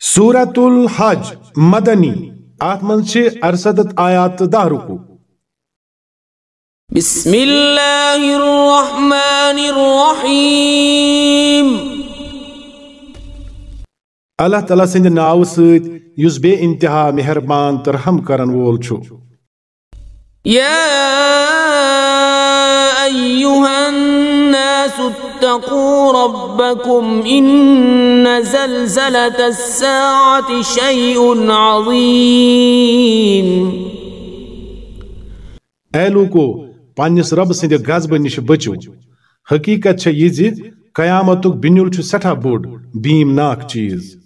سورت الحج مدنی آت من سے ارسدت آیات دہ رکو بسم اللہ الرحمن الرحیم۔ اللہ تعالیٰ سند ناو سید یس بے انتہا مہربان ترحم کرن وول چھو یا ایوہا الناس اتقوا ربكم إن زلزلة الساعة شيء عظيم. اے لوکو پنس رب سند غزب نش بچو۔ حقیقت چھ یہ زی قیامتک بنیل چھ سٹھا بوڑ بیم ناک چیز۔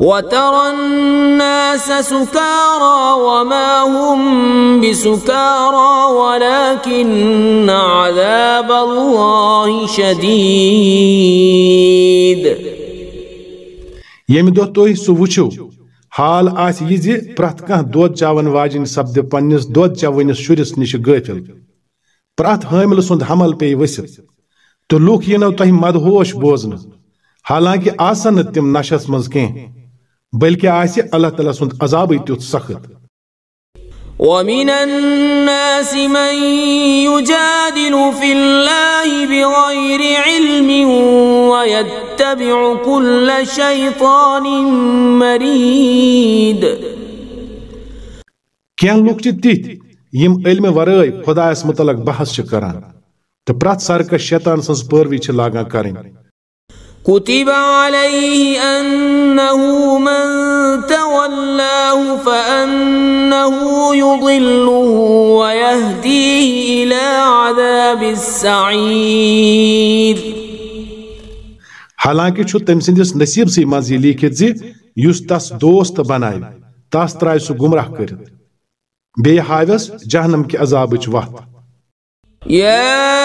وترى الناس سكارى وما هم بسكارى ولكن عذاب الله شديد. يم توي سو حال آس یہ زِ پرٛٮ۪تھ کانٛہہ دۄد چاون واجِنۍ سپدِ پننِس دۄد چوٲنِس شُرِس نِش غٲفِل۔ پرٛٮ۪تھ حٲملہٕ سُنٛد حمل پیٚیہِ ؤسِتھ۔ تہٕ لُکھ یِنو تۄہہِ مدہوش بوزنہٕ۔ حالانکہِ آسن نہٕ تِم نشس منٛز کینٛہہ۔ بلکہ آسہِ اللہ تعالیٰ سُنٛد عذابٕے تیُتھ سخت. ومن الناس من يجادل في الله بغير علم ويتبع كل شيطان مريد. کینٛہہ لُکھ چھِ تِتھۍ یِم علمہِ ورٲے خۄدایس متعلق بحث چھِ کران؟ تہٕ پرٛٮ۪تھ سرکش شیطان سٕنٛز پٲروی چھِ لاگان کرٕنۍ كتب عليه أنه من تولاه فأنه يضله ويهديه إلى عذاب السعير حالانکہ چھُ تٔمۍ سٕنٛدِس نصیٖبسٕے منٛز یہِ لیٖکھِتھ زِ یُس تس دوست بناوِ تس ترٛایہِ سُہ گمراہ کٔرِتھ۔ بیٚیہِ ہاوٮ۪س جہنم کہِ عذابٕچ وتھ۔ أيها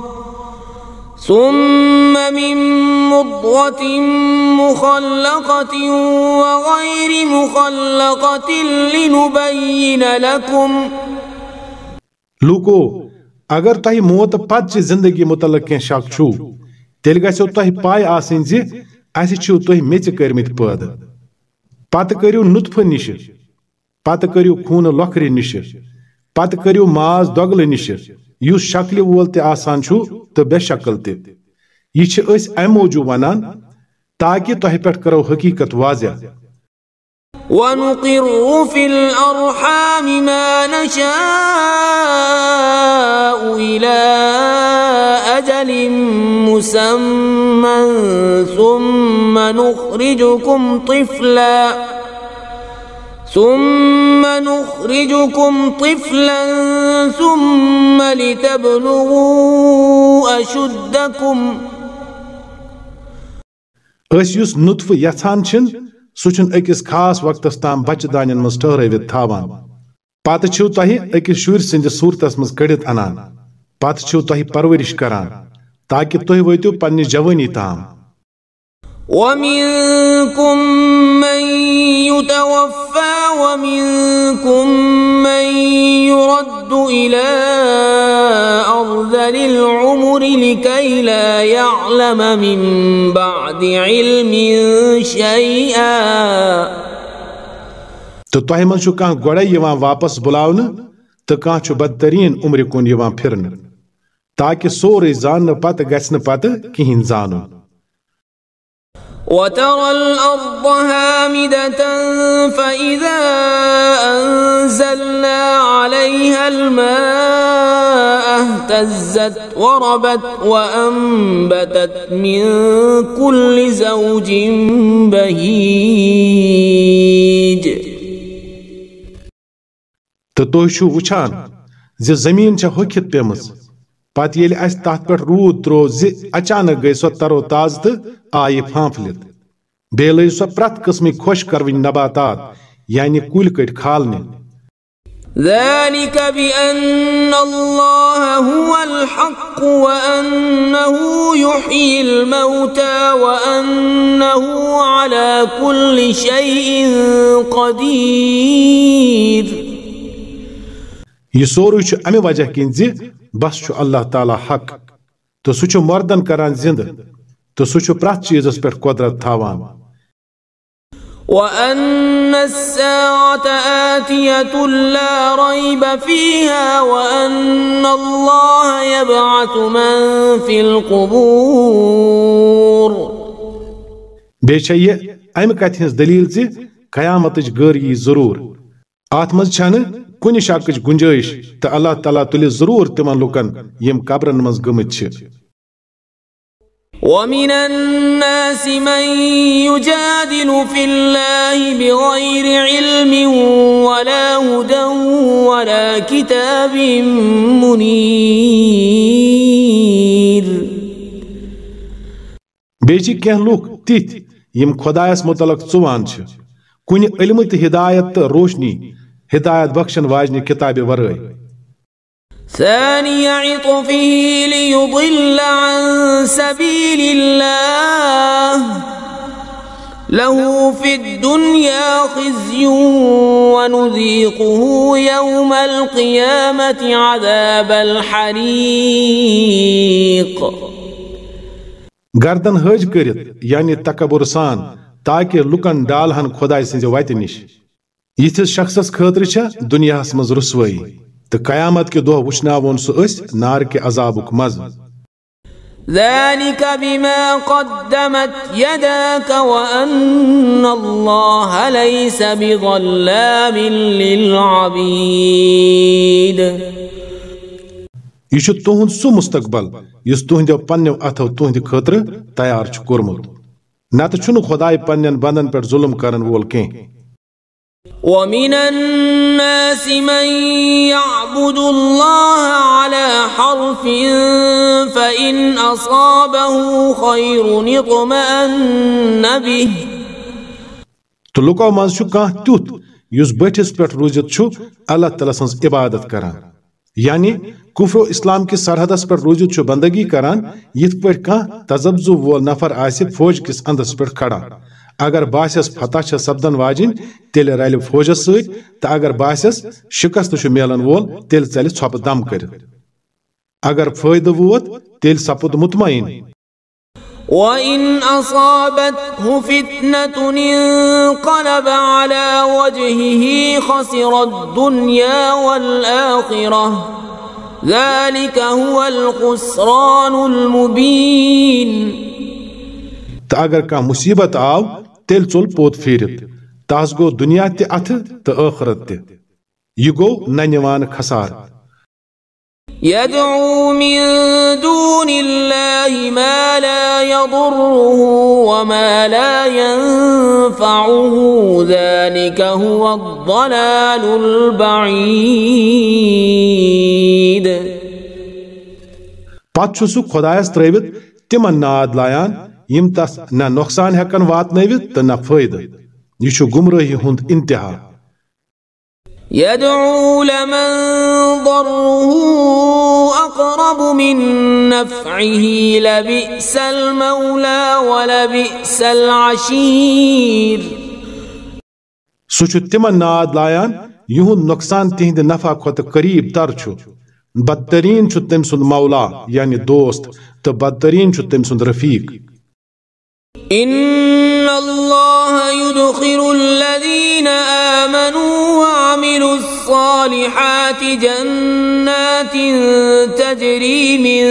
ثم من مضغة مخلقة وغير مخلقة لنبين لكم. لوکو، اگر تہ موت پت زندگی متعلق کی شک چھو، تیل گھو تہ پائی آسن زی اس چھو تہ میچ کرمت پید پت کریو نطفہ نش، پت کریو خون لکھر نش، پت کریو ماز دگل نش۔ یس شکل وول تہ آسان تو بے شکل تہ۔ یہ اس ام موجود ونان تاکہ تہ پہ کرو حقیقت واضح۔ ونقر في الأرحام ما نشاء إلى أجل مسمى ثم نخرجكم طفلاً ثم نخرجكم طفلا ثم لتبلغوا أشدكم. اس یس نطف یژھان چھن سہ چھن أکس خاص وقتس تام بچہ دانین مز ٹھہرٲوِتھ تھاوان پتہ چھو تۄہہِ أکِس شُرۍ سٕنٛدِس صوٗرتس منٛز کٔڑِتھ انان پتہٕ چھو تۄہہِ پرورش کران. تاکہ تُہۍ وٲتِو پننہِ جوٲنی تام. ومنكم من يتوفى ومنكم من يرد إلى أرذل العمر لكي لا يعلم من بعد علم شيئا. تو تۄہہِ منٛز چھُ کانٛہہ گۄڈے یِوان واپس بُلاونہٕ تہٕ کانٛہہ چھُ بدتریٖن عمرِ کُن یِوان پھِرنہٕ تاکہِ سورُے زاننہٕ پتہٕ گژھِ نہٕ پتہٕ کِہیٖنۍ زانُن۔ وترى الأرض هامدة فإذا أنزلنا عليها الماء اهتزت وربت وأنبتت من كل زوج بهيج. تو تُہۍ چھِو وٕچھان زِ زٔمیٖن چھےٚ ہوٚکھِتھ پیمٕژ پتہ ییٚلہِ اَسہِ تَتھ پٮ۪ٹھ رود ترٛوو زِ اچانک گٔے سۄ ترو تاز تہ آیہِ پھانٛپھلِتھ بیٚیہِ لٔج سۄ پرٛٮ۪تھ قٕسمٕکۍ خۄش کرون نباتات یعنی کُلۍ کٔٹۍ کھالنہِ۔ ذلك بأن الله هو الحق وأنه يحيي الموتى وأنه على كل شيء قدير۔ یہ سورُے چھُ امہِ وجہ زِ بس چھُ اللہ تعالیٰ حق تہٕ سُہ چھُ مردن کران زِندٕ تہٕ سُہ چھُ پرٛٮ۪تھ چیٖزس پٮ۪ٹھ قۄدرت تھاوان وأن الساعة آتية لا ريب فيها وأن الله يبعث من في القبور بیٚیہِ چھےٚ یہِ امہِ کتھِ ہٕنٛز دٔلیٖل زِ قیامتٕچ گٔر یی ضروٗر اتھ منٛز چھنہٕ کُنہِ شکٕچ گُنجٲیش تہٕ اللہ تعالیٰ تُلہِ ضروٗر تِمن لُکن یِم قبرن منٛز گٔمٕتۍ چھِ۔ ومن الناس من يجادل في الله بغير علم ولا هدى ولا كتاب منير۔ چھِ کینٛہہ لُکھ تِتھۍ یِم خۄدایس متعلق ژُوان چھِ۔ کُنہِ علمہٕ تہٕ ہدایت روشنی ہدایت بخشن واجنہِ کِتابہِ ورٲے ثاني عطفه ليضل عن سبيل الله. له في الدنيا خزي ونذيقه يوم القيامة عذاب الحريق گردن حج کٔرِتھ یعنی تکبر سان تاکہ لُکن ڈالہن خۄداے سٕنزِ وتہِ نِش یِتھِس شخصس خٲطرٕ چھےٚ دُنیاہس منٛز رسوٲیی تہٕ قیامت کہِ دۄہ وٕچھناوون سُہ نار کہِ عذابُک مزٕ ذلك بما قدمت يداك وأن الله ليس بظلام للعبيد یہ چھُ تُہنٛد سُہ مستقبل یُس تُہنٛدیو پننیو اتھو تُہنٛدِ خٲطرٕ تیار چھُ کوٚرمُت چھُنہٕ خۄداے پننٮ۪ن بندن پٮ۪ٹھ ظُلم کرن وول کینٛہہ ومن الناس من يعبد الله على حرف فإن أصابه خير اطمأن به. تہٕ لُکو منٛز چھُ کانٛہہ تیُتھ یُس بٔٹھِس پٮ۪ٹھ روٗزِتھ چھُ اللہ تعالیٰ سٕنٛز عبادت کران. یعنی کفر و اسلام کِس سرحدس پٮ۪ٹھ روٗزِتھ چھُ بندگی کران یِتھ پٲٹھۍ کانٛہہ تذبذُ وول نفر آسہِ فوج کِس اندس پٮ۪ٹھ کھڑا اگر باسس فتح چھ سبدن واجن تیل رالی فوجس سوئی تا اگر باسس شکست چھ میلن وول تیل چلی چھپ دم کر اگر فوید ووت تیل سپود مطمئن۔ وَإِنْ أَصَابَتْهُ فِتْنَةٌ انقلب عَلَى وَجْهِهِ خَسِرَ الدُّنْيَا وَالْآخِرَةِ۔ ذلك هو القسران المبين۔ تا اگر کا مصیبت آو تیٚلہِ ژوٚل پوٚت پھیٖرِتھ تس گوٚو دُنیا تہِ اَتھٕ تہٕ ٲخرت تہِ یہِ گوٚو ننہِ خسارٕ يدعو من دون الله ما لا يضره وما لا ينفعه ذلك هو الضلال البعيد پتہٕ چھُ سُہ خۄدایس ترٲوِتھ تِمن ناد لایان۔ یِم تس نہ نۄقصان ہٮ۪کن واتنٲوِتھ تہٕ نہ فٲیدٕ۔ یہِ چھُ گمرٲہی ہُنٛد انتہا۔ يدعو لمن ضره أقرب من نفعه لبئس المولى ولبئس العشير سُہ چھُ تِمن ناد لایان یِہُنٛد نۄقصان تِہنٛدِ نفع کھۄتہٕ قریٖب تر چھُ۔ بدترین چھُ تٔمۍ سُنٛد مولا یعنی دوست تہٕ بدترین چھُ تٔمۍ سُنٛد رفیق۔ إن الله يدخل الذين آمنوا وعملوا الصالحات جنات تجري من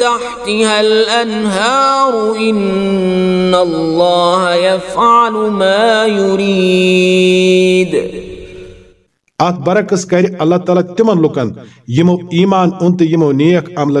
تحت تحتها الأنهار إن الله يفعل ما يريد. آت برعکس کر اللہ تعالیٰ تمن لکن یمو ایمان ان تو یمو نیک عمل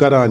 کران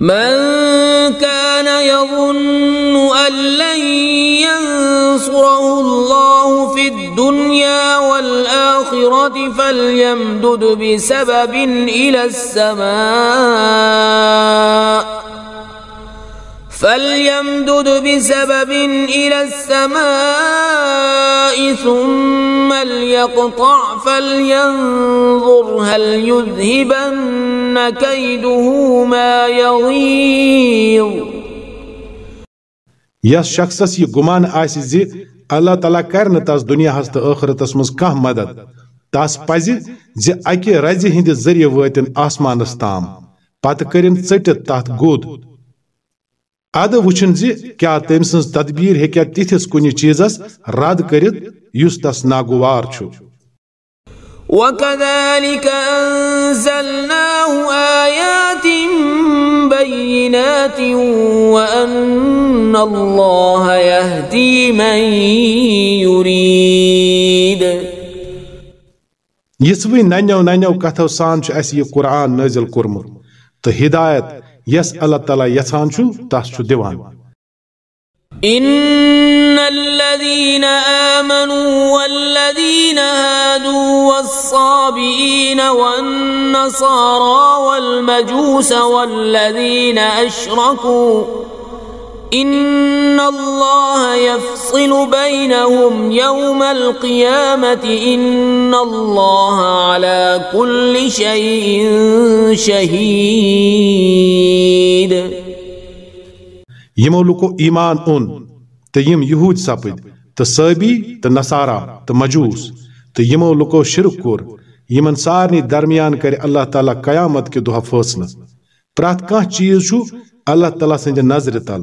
من كان يظن أن لن ينصره الله في الدنيا والآخرة فليمدد بسبب إلى السماء. فليمدد بسبب إلى السماء ثم ليقطع فلينظر هل يذهبن كيده ما يغيظ. یس شخصس یہ گمان آسہِ زِ اللہ تعالیٰ کر نہٕ تس دنیاہس تہٕ ٲخرتس منٛز مدد تس پزِ زِ اکہِ رزِ ہٕنٛدِ ذٔریعہٕ وٲتِن آسمانس تام پتہٕ کٔرِن ژٔٹِتھ تتھ گوٚد اد وچھن زِ کیا تٔمۍ سٕنٛز تدبیٖر ہیٚکیا تِتھِس کُنہِ چیٖزس رد کٔرِتھ یُس تس ناگوار چھُ۔ وكذلك أنزلناه آيات بينات وأن الله يهدي من يريد۔ یِژوٕے ننیو ننیو کتھو سان چھُ یہِ قرآن نٲزِل کوٚرمُت۔ تہٕ ہدایت يس الله تعالى يسان شو تحت ديوان. إن الذين آمنوا والذين هادوا والصابئين والنصارى والمجوس والذين أشركوا إن الله يفصل بينهم يوم القيامة إن الله على كل شيء شهيد یمو لوکو ایمان اون تو یم یہود سپد تو صابی تو نصارا تو مجوس تو یمو لوکو شرک کور یمن سارنی درمیان کر اللہ تعالیٰ قیامت کے دہ فیصلہ پرات کان چیز چھو اللہ تعالیٰ سند نظر تل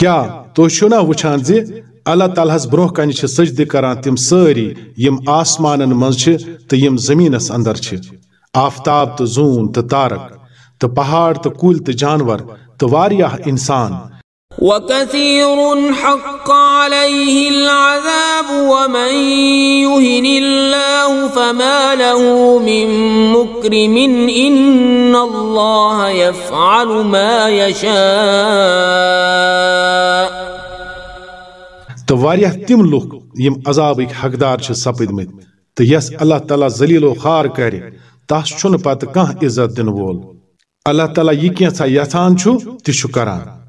کیا تو چھنا وچھان زی اللہ تعالیٰ ہس برونٛہہ کنہِ چھ سجدٕ کران تِم سٲری یم آسمانن منٛز چھِ تہٕ یِم زٔمیٖنس اندر چھ۔ آفتاب تو زون تو تارک، تو پہاڑ تو کُلۍ تو جانور، تو واریاہ انسان۔ وكثير حق عليه العذاب ومن يهن الله فما له من مكرم إن الله يفعل ما يشاء. تہٕ واریاہ تِم لُکھ یِم عذابٕکۍ حقدار چھِ سپٕدمٕتۍ تہٕ یس اللہ تعالیٰ ذلیل و خار کرِ تس چھُنہٕ پتہٕ کانٛہہ عزت دِنہٕ وول۔ اللہ تعالیٰ یہ کینٛژھا یژھان چھُ تہِ چھُ کران۔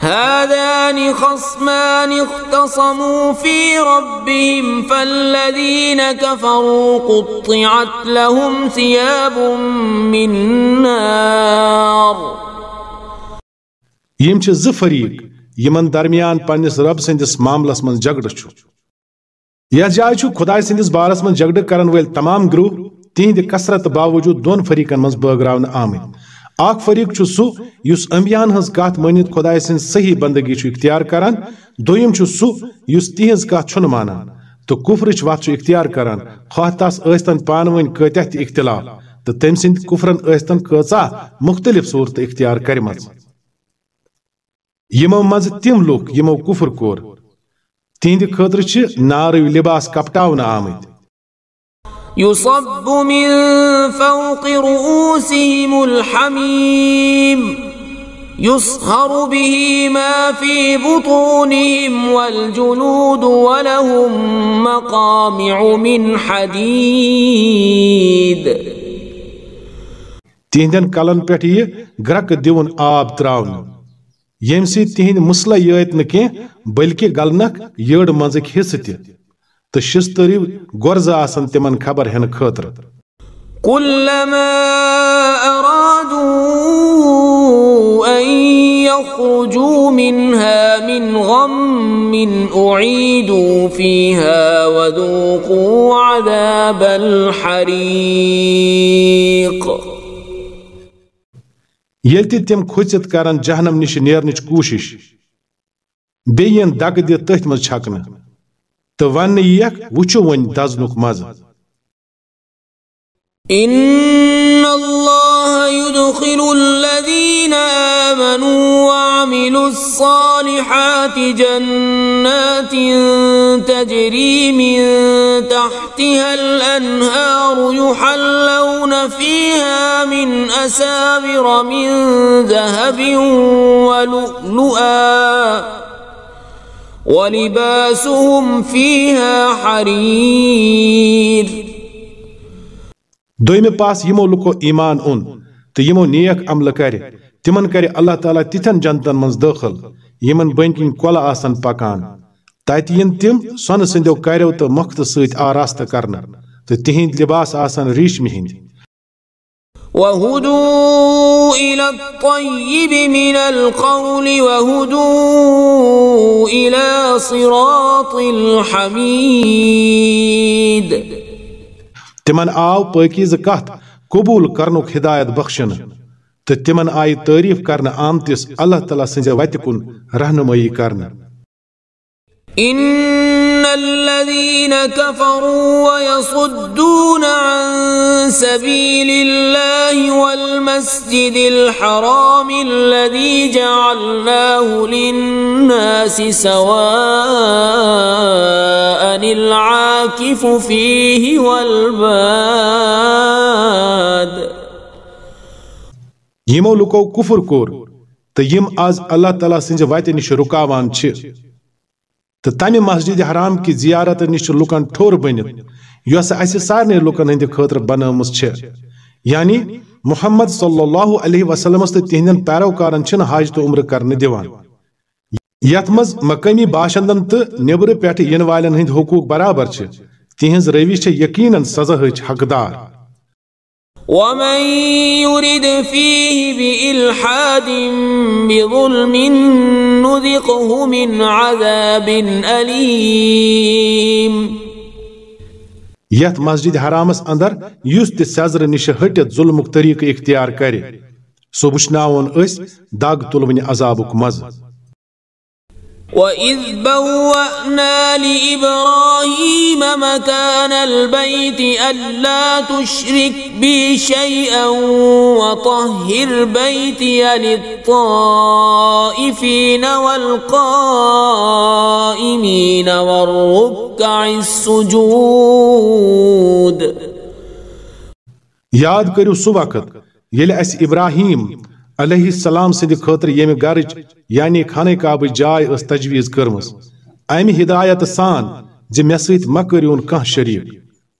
هذان خصمان اختصموا في ربهم، فالذين كفروا قطعت لهم ثياب من نار. یم چھِ زٕ فریق، یمن درمیان پننس رب سندس معاملس من جگڑٕ چھُ یتھ جایہِ چھُ خداے سندس بارس من جگڑٕ کرن وٲلۍ تمام گروہ تہنٛدِ کثرت باوجود دون فریقن منٛز بٲگراونہٕ آمٕتۍ اکھ فریق چھُ سُہ یُس انبیاہن ہٕنٛز کتھ مٲنِتھ خداے سٕنٛز صحیح بندگی چھُ اختیار کران، دوٚیِم چھُ سُہ یُس تِہنٛز کتھ چھُنہٕ مانان۔ تہٕ کُفرٕچ وتھ چھُ اختیار کران، خواہ تس ٲسۍتن پانہٕ ؤنۍ کۭتیاہ تہِ اختلاف، تہٕ تٔمۍ سٕنٛدۍ کُفرن ٲسۍتن کۭژاہ مختلف صورتہٕ اختیار کرِمژ۔ یِمو منٛزٕ تِم لُکھ یِمو کُفر کوٚر، تِہنٛدِ خٲطرٕ چھِ نارٕوۍ لباس کپٹاونہٕ آمٕتۍ۔ يصب من فوق رؤوسهم الحميم يصهر به ما في بطونهم والجلود ولهم مقامع من حديد. تہندین کلن پٮ۪ٹھ یہِ گرکہٕ دِوُن آب تراونہٕ ییٚمہِ سۭتۍ تِہنٛدۍ مسلہٕ یٲتۍ نہٕ کینٛہہ بلکہِ گلنکھ یٔڑ منٛزٕکۍ حصہٕ تو شستریو گرز آسن تمن خبر ہن خاطر كلما أرادوا أن يخرجوا منها من غم أعيدوا فيها وذوقوا عذاب الحريق. یل تہ تم کھوچت کران جہنم نش نیرنچ کوشش بیین دگ دت تتھ مز چھکنہ وچو ون إن الله يدخل الذين آمنوا وعملوا الصالحات جنات تجري من تحتها الأنهار يحلون فيها من أسابر من ذهب ولؤلؤا. ولباسهم فيها حرير. دویم پاس يمو لکو ایمان اون تو يمو نیک عمل کرِ تمن کرِ الله تعالى تتن جنتن منٛز دخل. يمن بنكين کِنۍ آسان پاکان پکان تتہِ تِم سن سندو کریو تو مخت سويت آراست کرن. تو تِہنٛدۍ لِباس آسان ريش ریٖشمہِ ہٕنٛدۍ إلى الطيب من القول وهدوا إلى صراط الحميد. تمن آو پاکیز کت قبول کرنک ہدایت بخشن۔ تو تمن آئی تعریف کرنا آمتس اللہ تعالیٰ سنزے وت کن رہنمائی کرنا ان الذين كفروا ويصدون عن سبيل الله والمسجد الحرام الذي جعلناه للناس سواء العاكف فيه والباد. يمو لوكو كفر كور آز اللہ تعالیٰ سنز وتہ نش رکاوان چھ تو تمہ مسجد حرام کی زیارت نش لکن ٹھور بنت یس اس سارے لکن ہند خاطر بنم یعنی محمد صلی اللہ علیہ وسلم تو تہند پیروکارن حج تو عمر کرنے دیوان یت مز مقامی باشندن تو نبر پہ ین والن ہند حقوق برابر تہذ روی یقیناً سزا حقدار ومن يرد فيه بإلحاد بظلم نذقه من عذاب أليم. یت مسجد حرامس اندر یس تہ سزر نش ہٹت ظلمک طریقہ اختیار کرے سہ وچناون اس دگ تلونہ عذابک مزہ وَإِذْ بَوَّأْنَا لِإِبْرَاهِيمَ مَكَانَ الْبَيْتِ أَلَّا تُشْرِكْ بِي شَيْئًا وَطَهِّرْ بَيْتِيَ لِلطَّائِفِينَ وَالْقَائِمِينَ وَالرُّكَّعِ السُّجُودِ یاد کرو سو وقت اس ابراہیم علیہ السلام سند خاطر یم گرچ یعنی خانہ کعب جائے اس تجویز کرم امہ ہدایت سان زِ مے ست مہ کان شریک۔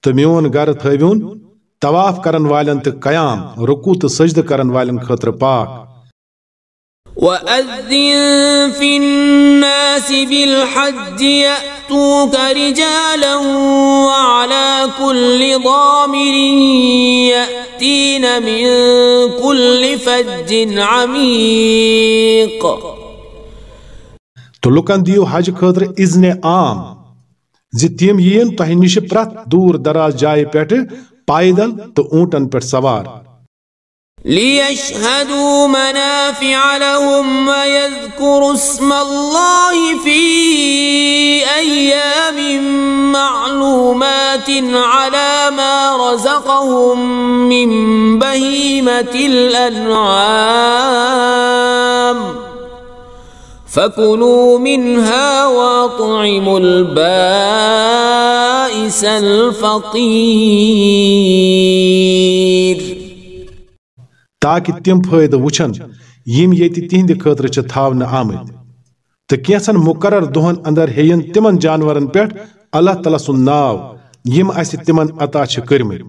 تو میون گر تھٲوِوُن طواف کرن والن تو قیام، رکوع تو سجدہ کرن والن خاطر پاک۔ وأذن في الناس بالحج يأتوك رجالا وعلى كل ضامر يأتين من كل فج عميق. تو لکن دیو حج خاطر اذن عام، زِ تِم یِیِن تۄہہِ نِش پرٛٮ۪تھ دوٗر دراز جایہِ پٮ۪ٹھٕ پایدل تہٕ اوٗنٹن پٮ۪ٹھ سوار۔ ليشهدوا منافع لهم ويذكروا اسم الله في أيام معلومات على ما رزقهم من بهيمة الأنعام. فكلوا منها وأطعموا البائس الفقير. تاکہ تم فائدہ وچن یم یتی تہند خاطر چھ تھاون آمد تو کینسن مقرر دہن اندر ہین تمن جانورن پیٹھ اللہ تعالی سن ناو یم اس تمن عطا چھ کرمت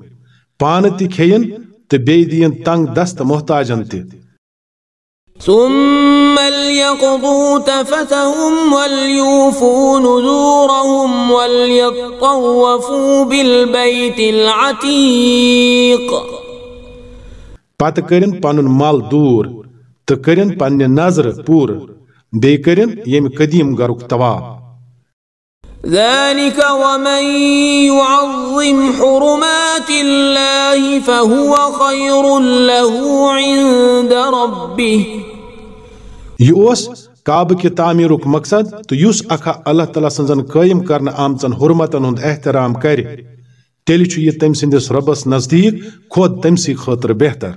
پان تہ کھین تو بی دین تنگ دست محتاجن تہ ثم ليقضوا تفتهم وليوفوا نذورهم وليطوفوا بالبيت العتيق پتہ کرن پنن مال دور تو کرن پنہ نظر پور بی کرن یم قدیم گرک طواف ذلك ومن يعظم حرمات الله فهو خير له عند ربه کعبہ کی تعمیرک مقصد تو یس اکھا اللہ تعالیٰ سنزن قائم کرنا آمچن حرمتن ہند احترام کر تیلی چھو یہ تم سندس ربس نزدیک خود تم سی خاطر بہتر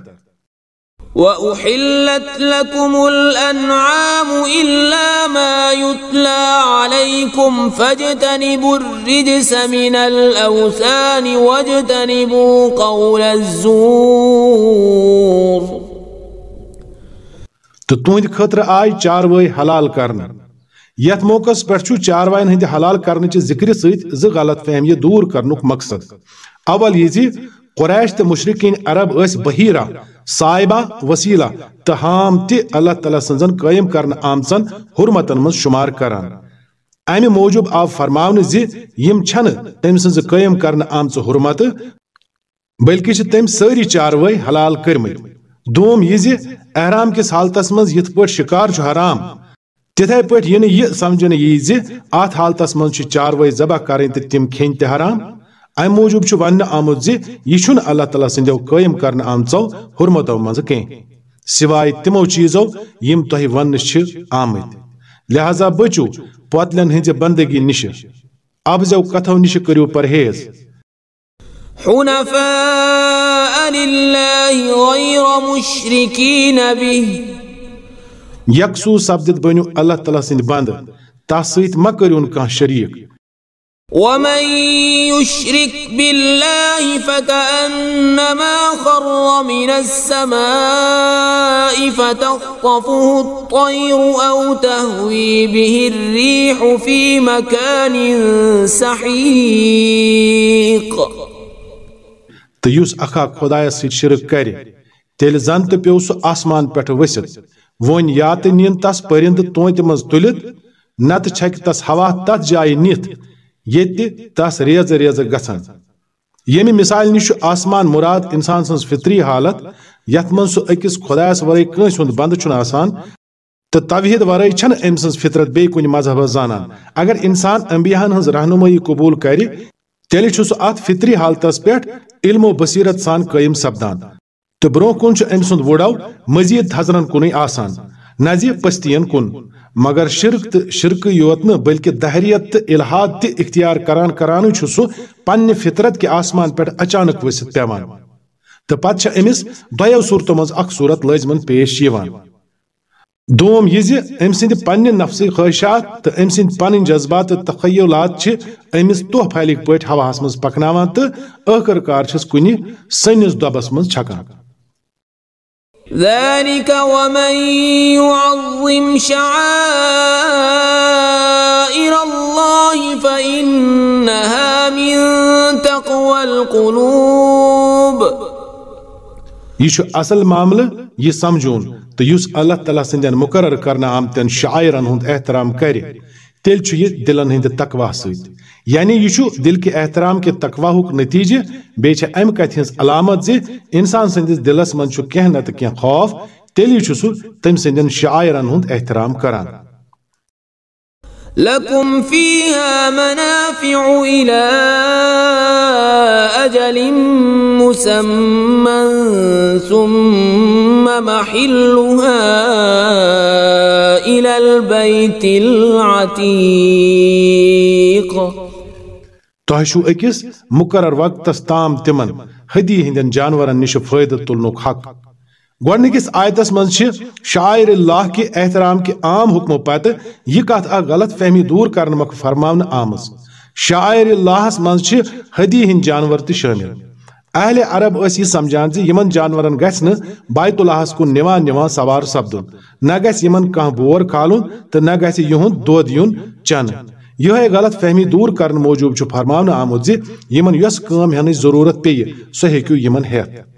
وأحلت لكم الأنعام إلا ما يتلى عليكم فاجتنبوا الرجس من الأوثان واجتنبوا قول الزور تو تہند خاطر آئی چاروٲے حلال کرنا یت موقع پہ چاروائن ہند حلال کرنے چہ ذکر ست ز غلط فہمی دور کرنک مقصد۔ اول یہ زی قریش تو مشرقین عرب اس بحیرہ، صائبہ، وسیلہ تو حام تہ اللہ تعالیٰ سنزن قائم کرنا آمچن حرمتن من شمار کران۔ امہ موجوب آو فرماون زی یم چھن تم سنز قائم کرنا آمچ حرمت، بلکہ چھ تم ساری چاروٲے حلال کرمت دوم یہ زی احرام کس حالتس مز یت پٹ شکار چھ حرام تتھے پٹ یہ سمجھنے یہ زی ات حالتس مز چھ چاروٲے ذبح کریں تم کھین تہ حرام۔ ام موجوب چھ ون آمت زی یہ اللہ تعالیٰ سندو قائم کرنا آمچو حرمتو مز کہیں سوائے تمو چیزو یم تہ ون آمت لہذا بچو پتلن ہنز بندگی نش۔ ابزو کتھو نش کریو پرہیز۔ حنفاء لله غير مشركين به۔ یکسو سبدت بنیو اللہ تعالیٰ سند بند تس ست مہ کان شریک۔ ومن يشرك بالله فكأنما خر من السماء فتخطفه الطير أو تهوي به الريح في مكان سحيق۔ تو یس اخا خدایس ست شرک کر تیل زن تو پیو سہ آسمان پہ ورست ون یا تو نین تس پرند توت مز تلت نت چھک تس ہوا تت جائے نت یہ تس ریز ریز گھان یمہ مثال نش آسمان مراد انسان سن فطری حالت یت من سہ اکس خدایس ورے کنس ہند بند چھ آسان تو توحید ورے چھن ام سن فطرت بی کن مذہب زانان اگر انسان انبیاءن ہز رہنمائی قبول کر تیل چھ سہ ات فطری حالتس پہ علم و بصیرت سان قائم سپدان تو برو کن ام سند وڑو مزید تھزرن کن آسان نزی پستین کن، مگر شرک تو شرک یوت ن بلکہ دہریت تو الحاد تہ اختیار کران کران سہ پنہ فطرت کے آسمان پہ اچانک ورست پیوان تو پتہ امس دو صورتوں مز اخ صورت لازمن پیش یوان۔ دوم یہ زی ام سند پنہ نفسی خواہشات تو ام سند پن جذبات تو تخیلات چھ امس توہ پھیلک پٲٹھۍ ہواہس مز پکناوان تو ٲخر کار چھس کنہ سنس دۄبس مز چھکان۔ ذلك ومن يعظم شعائر الله فإنها من تقوى القلوب. یہ أصل معاملہ یہ سمجھون تو یس اللہ تعالیٰ سندین مقرر کرنا آمتن شاعرن ہند احترام کر تیل چھو یہ دلن ہند تقواہ ست یعنی یہ چھو دل کے احترام کے تقواہک نتیجہ۔ بیچے ایم کت ہنس علامت زی انسان سندس دلس من چھو کہنا نت خوف۔ تیلی چھو سہ تم سندین شاعرن ہند احترام کران۔ لكم فيها منافع إلى أجل مسمى ثم محلها إلى البيت العتيق. چھو أکس مقرر وقتس تام تمن. ہدی ہندین جانورن نش فائدہ تلنک حق. گوڑنکس آیتس من شاعر اللہ کے احترام کے عام حکموں پتہ یہ کت اخ غلط فہمی دور کرنے مک فرماون آمز شاعر اللہ من ہدی ہند جانور تہ شامل اہل عرب اس یہ سمجھان زی یمن جانورن گھس ن بیت اللہ کن نوان نوان سوار سپدن۔ نہ گھس یمن کان بور کھالن تو نہ گھس یہند دود یون چن۔ یہ غلط فہمی دور کرن موجوب چھ فرماون آمد زی یمن یس کام ہنچ ضرورت پی سہ ہیکو یمن ہیت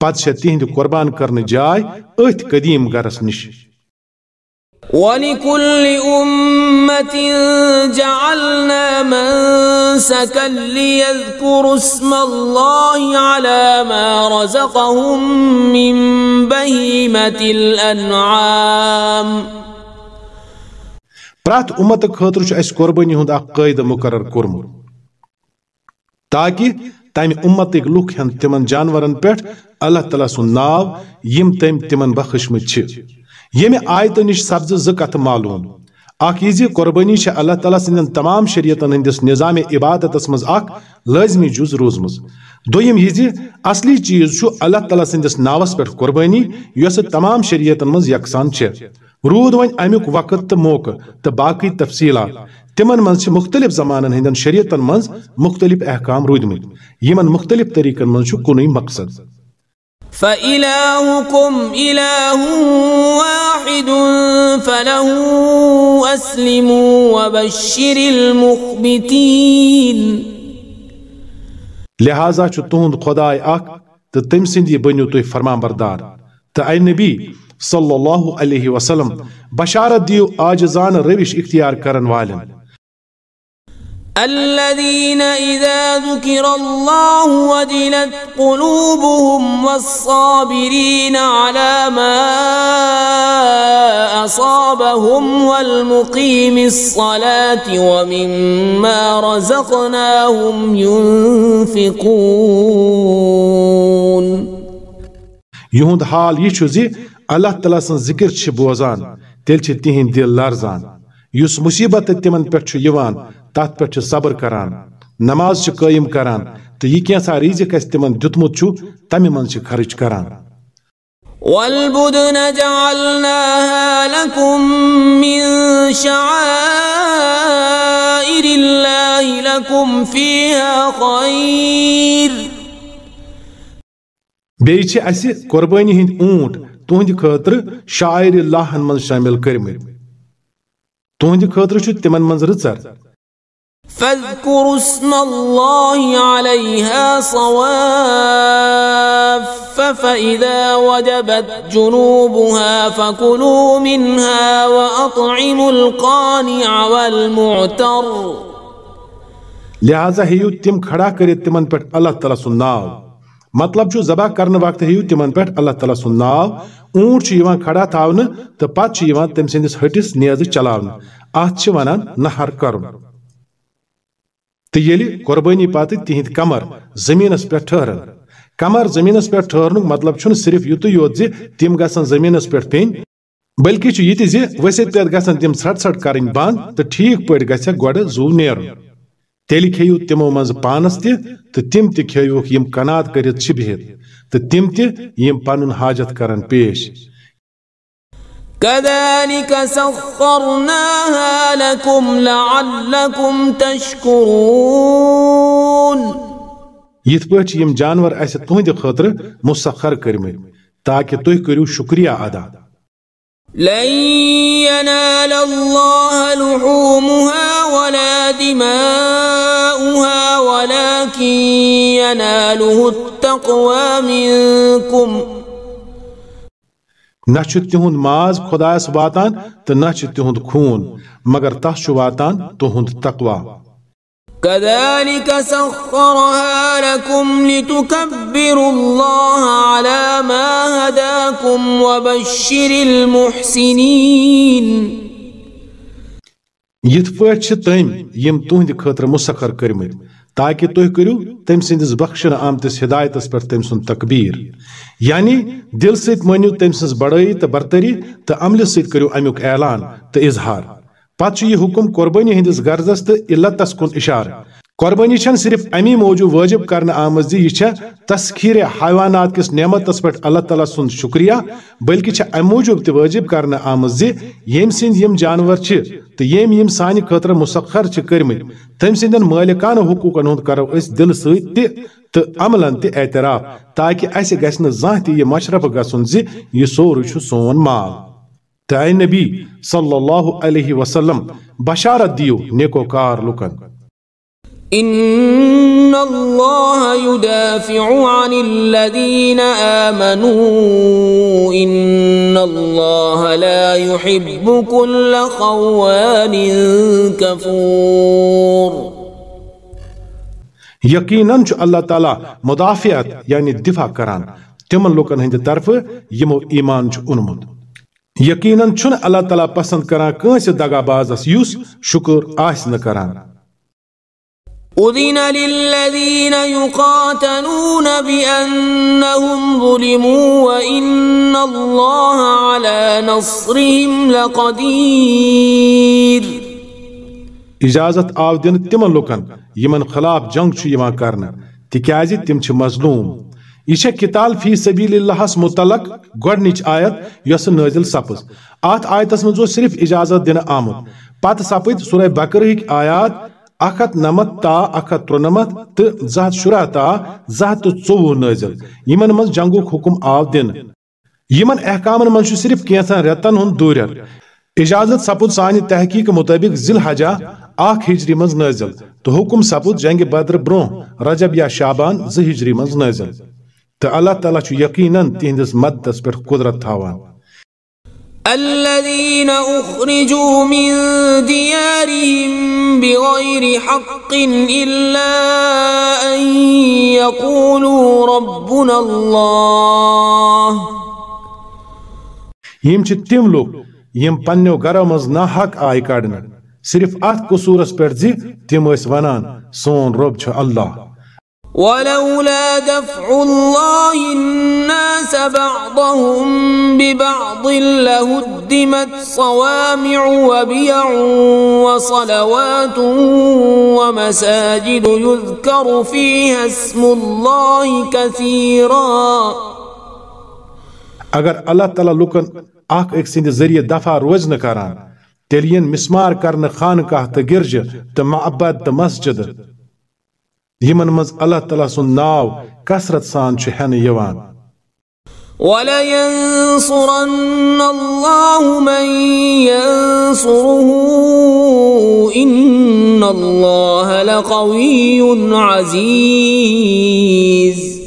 پت چھ تہند قربان کرنے جائے اتھ قدیم گرس نش۔ ولكل أمة جعلنا منسكا ليذكروا اسم الله على ما رزقهم من بهيمة الأنعام۔ پرات امت خاطر چھ اس قربانی ہند اخ قاعدہ مقرر کورمت۔ تاکہ تمہ امتک لوک ہن تمن جانورن پہ اللہ تعالیٰ سن ناو، یم تم تمن بخشمت یم آیت نش سبز ز معلوم۔ اخ یہ قربانی چھ اللہ تعالیٰ سندن تمام شریعتن ہندس نظام عبادت مز اخ لازمی جز روزمز دویم یہ اصلی چیز اللہ تعالیٰ سندس ناوس پہ قربانی یس تمام شریعتن مز یکسان چھ۔ رود ون امیک وقت تو موقع تو باقی تفصیلات۔ تمن من چھ مختلف زمانن ہندن شریعتن من مختلف احکام رودمت یمن مختلف طریقن من چھ کنی مقصد۔ فإلهكم إله واحد فله أسلموا وبشر المخبتين۔ لہذا چھ تہند خدائے اخ تو تم سند یہ بنیو تھی فرمان بردار تو اے نبی صلی اللہ علیہ وسلم بشارت دیو آجزان روش اختیار کرن والن الذين إذا ذكر الله وجلت قلوبهم والصابرين على ما أصابهم والمقيم الصلاة ومما رزقناهم ينفقون. يهند حال يشوزي الله تعالى ذكر بوزان تیل چھ تہند دل لرزان یس مصیبت تمن پہ یوان تات پہ صبر کران نماز قائم کران تو یہ کیسا ریزق اس تمن دتمت تمہ من خرچ کران۔ والبدن جعلناها لكم من شعائر الله لكم فيها خير۔ بیچ اس قربانی ہند اونٹ تہند خاطر شاعر اللہ من شامل کرمت تہند خاطر چھ تمن من رچر فاذكروا اسم الله عليها صواف فإذا وجبت جنوبها فكلوا منها وأطعموا القانع والمعتر. لہذا ہیو تم کھڑا کرت تمن پہ اللہ تعالیٰ سن ناو۔ مطلب جو ذبح کرنے وقت ہیو تمن پہ اللہ تعالیٰ سن ناو۔ اونٹ یوان کھڑا تھاون تو پتہ یوان تم سندس ہٹس نیز چلاون۔ ات ونان نہر کرن۔ تو یل قربانی پتہ تہند کمر زمینس پہ ٹھہرن۔ کمر زمینس پہ ٹھہرن مطلب چھ صرف یوت یوت زی تم گھن زمینس پہ پین بلکہ یہ زی ورست پہ گھن تم ژھٹ ژھٹ کریں بند تو ٹھیک پہ گھس گوڑ زو نیرن۔ تیل کھیو تمو مز پانس تہ تو تم تہ کھیوک یم کنات کرت چھ بہت تو تم تہ یم پنن حاجت کرن پیش۔ كذلك سخرناها لكم لعلكم تشكرون. پٲٹھۍ چھِ یِم جانور اسہِ تُہنٛدِ خٲطرٕ مسخر کٔرمٕتۍ تاکہِ تُہۍ کٔرِو شُکریہ ادا۔ لن ينال الله لحومها ولا دماؤها ولكن يناله التقوى منكم. نہ تہند ماز خدایس واتان تو نہ تہند خون مگر تس واتان تہند تقوا كذلك سخرها لكم لتكبروا الله على ما هداكم وبشر المحسنين۔ چھِ تٔمۍ یِم تُہنٛدِ خٲطرٕ مسخر کٔرمٕتۍ۔ تاکہ تُہۍ کٔرِو تٔمۍ سٕنٛدِس بخشنہٕ آمتِس ہدایتس پٮ۪ٹھ تٔمۍ سُنٛد تقبیٖر یعنی دِل سۭتۍ مٲنِو تٔمۍ سٕنٛز بڑٲیی تہٕ برتری تہٕ عملہِ سۭتۍ کٔرِو امیُک اعلان تہٕ اظہار۔ پتہٕ چھُ یہِ حُکم قۄربٲنی ہٕنٛدِس غرضس تہٕ علتس کُن اِشارٕ۔ قربانی چھن صرف امی موجود واجب کرنے آمد زی یہ تسخیر حیوانات کس نعمتس پہ اللہ تعالیٰ سن شکریہ، بلکہ ام موجود تہ واجب کرنے آمد زی یم سند یم جانور تو یم یم سانہ خاطر مسخر کرمت۔ تم سندن مالکانہ حقوقن ہند کرو اس دل ست تو عملن تہ اعتراف، تاکہ اس گھن زان تہ یہ مشرف گھن زی، یہ سورے سون مال۔ تو اے نبی صلی اللہ علیہ وسلم، بشارت دیو نیکو کار لکن ان اللہ يدافع عن الذین آمنوا ان اللہ لا يحب كل خوان کفور یقیناً چھ اللہ تعالیٰ مدافعت یعنی دفاع کران تمن لوکن ہند طرف یمو ایمان چھ اونمت یقیناً چھن اللہ تعالیٰ پسند کران کنس دگا بازس یس شکر آس نہ کران أذن للذين يقاتلون بأنهم ظلموا وإن الله على نصرهم لقدير. اجازت آو دن تمن لوکن یمن خلاف جنگ چھ یوان کرنا تکیاز تم چھ مظلوم. یہ کتال فی سبیل اللہ متعلق گۄڈنِچ آیت یس نازل سپز آت آیتس منٛز صرف اجازت دن آمت پتہ سپد سورہ بکرہک آیات اکھ ہتھ نمت تا اکھ ترنمت تو زٕ تا زٕ ہتھ ژووُہ نازل یمن منٛز جنگُک حکم آو دن یمن احکامن منٛز چھُ صرف کینٛژن رٮ۪تن ہُنٛد دوٗریر اجازت سپُد سانہِ تحقیق مطٲبق ذِل حجا اکھ ہجری منٛز نازل تو حکم سپُد جنگ بدر برونٛہہ رجب یا شابان زٕ ہجری منٛز نازل تو اللہ تعالیٰ چھُ یقیناً تہنٛدِس مدتس پٮ۪ٹھ قدرت تھاوان الذين أخرجوا من ديارهم بغير حق إلا أن يقولوا ربنا الله. یم چھ تم لوگ یم پنو گرو مز نا حق آئی کڑنا صرف ات قصورس پہ زی تم اس ونان، سون رب چھ اللہ۔ ولولا دفع الله الناس بعضهم ببعض لهدمت صوامع وبيع وصلوات ومساجد يذكر فيها اسم الله كثيرا. اگر اللہ تعالیٰ لکن اخ ایک سند ذریعہ دفع روز نہ کران تیلین مسمار کرن خانقاہ تو گرج تو معبد تو مسجد یمن مز اللہ تعالیٰ سن ناو کسرت سان چھ ہن یوان۔ وَلَيَنصُرَنَّ اللَّهُ مَن يَنصُرُهُ إِنَّ اللَّهَ لَقَوِيٌّ عَزِيزٌ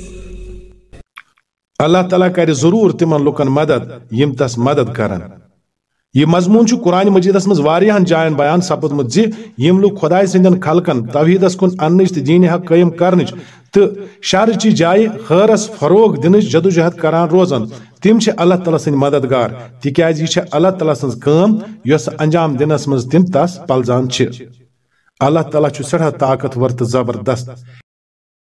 اللہ تعالیٰ کر ضرور تمن لکن مدد یم تس مدد کرن۔ یہ مضمون چھ قرآن مجیدس مز جائن بیان سپدمت زی یم لوگ خدای سندن خلقن، توحیدس کن انچ تو دین حق قیم کرنچ تو شہر جائے خیرس فروغ دنچ جدوجہد کران روزن، تم اللہ تعالیٰ سند مددگار، تکیاز یہ اللہ تعالیٰ سن کام یس انجام دنس مز تم تس پلزان چھ۔ اللہ تعالیٰ چھ سڑھا طاقتور تو زبردست۔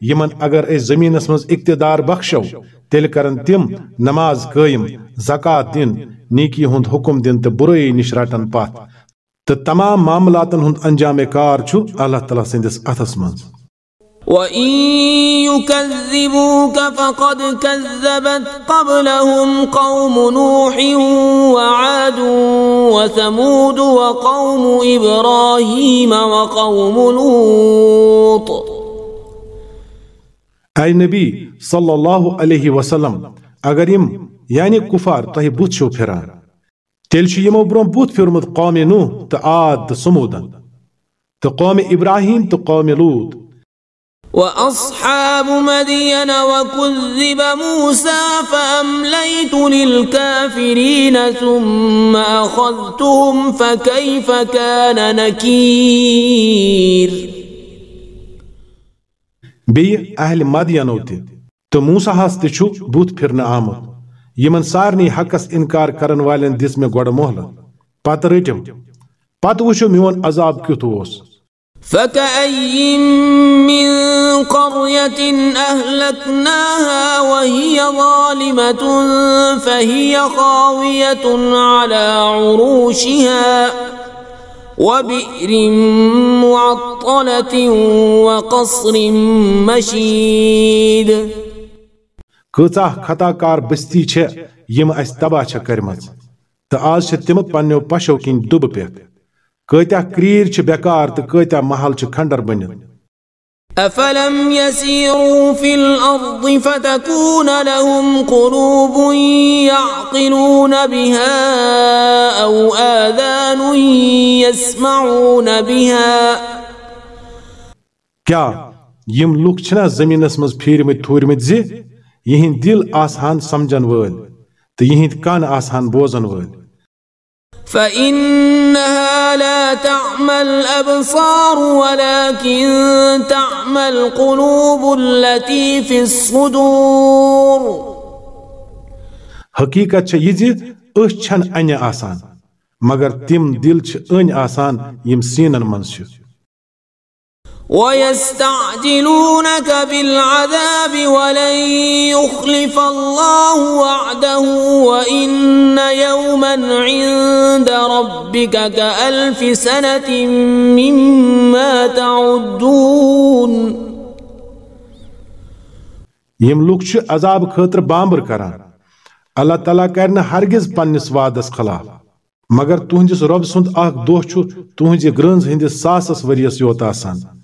یمن اگر اس زمینس مز اقتدار بخشو تیل کرن تم نماز قائم زکات دن، نیکی ہند حکم دن تو برائی نش رٹن پت تو تمام معاملاتن ہند انجام کار چھو اللہ تعالیٰ سندس اتھس من وَإِن يُكَذِّبُوكَ فَقَدْ كَذَّبَتْ قَبْلَهُمْ قَوْمُ نُوحٍ وَعَادٌ وَثَمُودُ وَقَوْمُ إِبْرَاهِيمَ وَقَوْمُ لُوطٍ۔ اے نبی صلی اللہ علیہ وسلم اگر یم یعنی يعني کفار تہی طيب بوت چھو پھران تیل چھو یمو برون بوت پھرمد قوم نو تا آد تا سمودن تا قوم ابراہیم تا قوم لود وَأَصْحَابُ مَدِيَنَ وَكُذِّبَ مُوسَى فَأَمْلَيْتُ لِلْكَافِرِينَ ثُمَّ أَخَذْتُهُمْ فَكَيْفَ كَانَ نَكِيرٌ؟ بی اہل مدینو تہ تو موسیٰ ہس تہ چھو بوت پھرن آمد۔ یمن سارنی حقس انکار کرن والن دس میں گوڑ محلت پت رٹم۔ پت وچھو میون عذاب کیت اوس۔ فكأي من قرية أهلكناها وهي ظالمة فهي خاوية على عروشها۔ وبئر معطلة وقصر مشید کۭژاہ خطا کار بستی چھے یم اس تباہ چھے کرمز تو آز چھے تم پنیو پشو کن دب پیت کتیا کریر چھے بیکار تو کتیا محل چھے کھنڈر بنید أفلم يسيروا في الأرض فتكون لهم قلوب يعقلون بها أو آذان يسمعون بها. كا يم لوكشنا زمين اسمز پھیر مت تھور مت زي يهين دل آسان سمجن وال تي يهين کان بوزن وال فإنها لا تعمى الأبصار ولكن تعمى القلوب التي في الصدور. حقیقت چھ یہ زِ أچھ چھن انہِ آسان. مگر تم دل چھ أنۍ آسان؟ منٛز چھِ ويستعجلونك بالعذاب ولن يخلف الله وعده وإن يوما عند ربك كألف سنة مما تعدون. لوک چھ عذاب خاطر بامبر کران. اللہ تعالیٰ کرن ہرگز پنس وعدس خلاف مگر تہندس رب سند اخ چھ تہنز گرنز ہندس ساسس وریس یوت آسان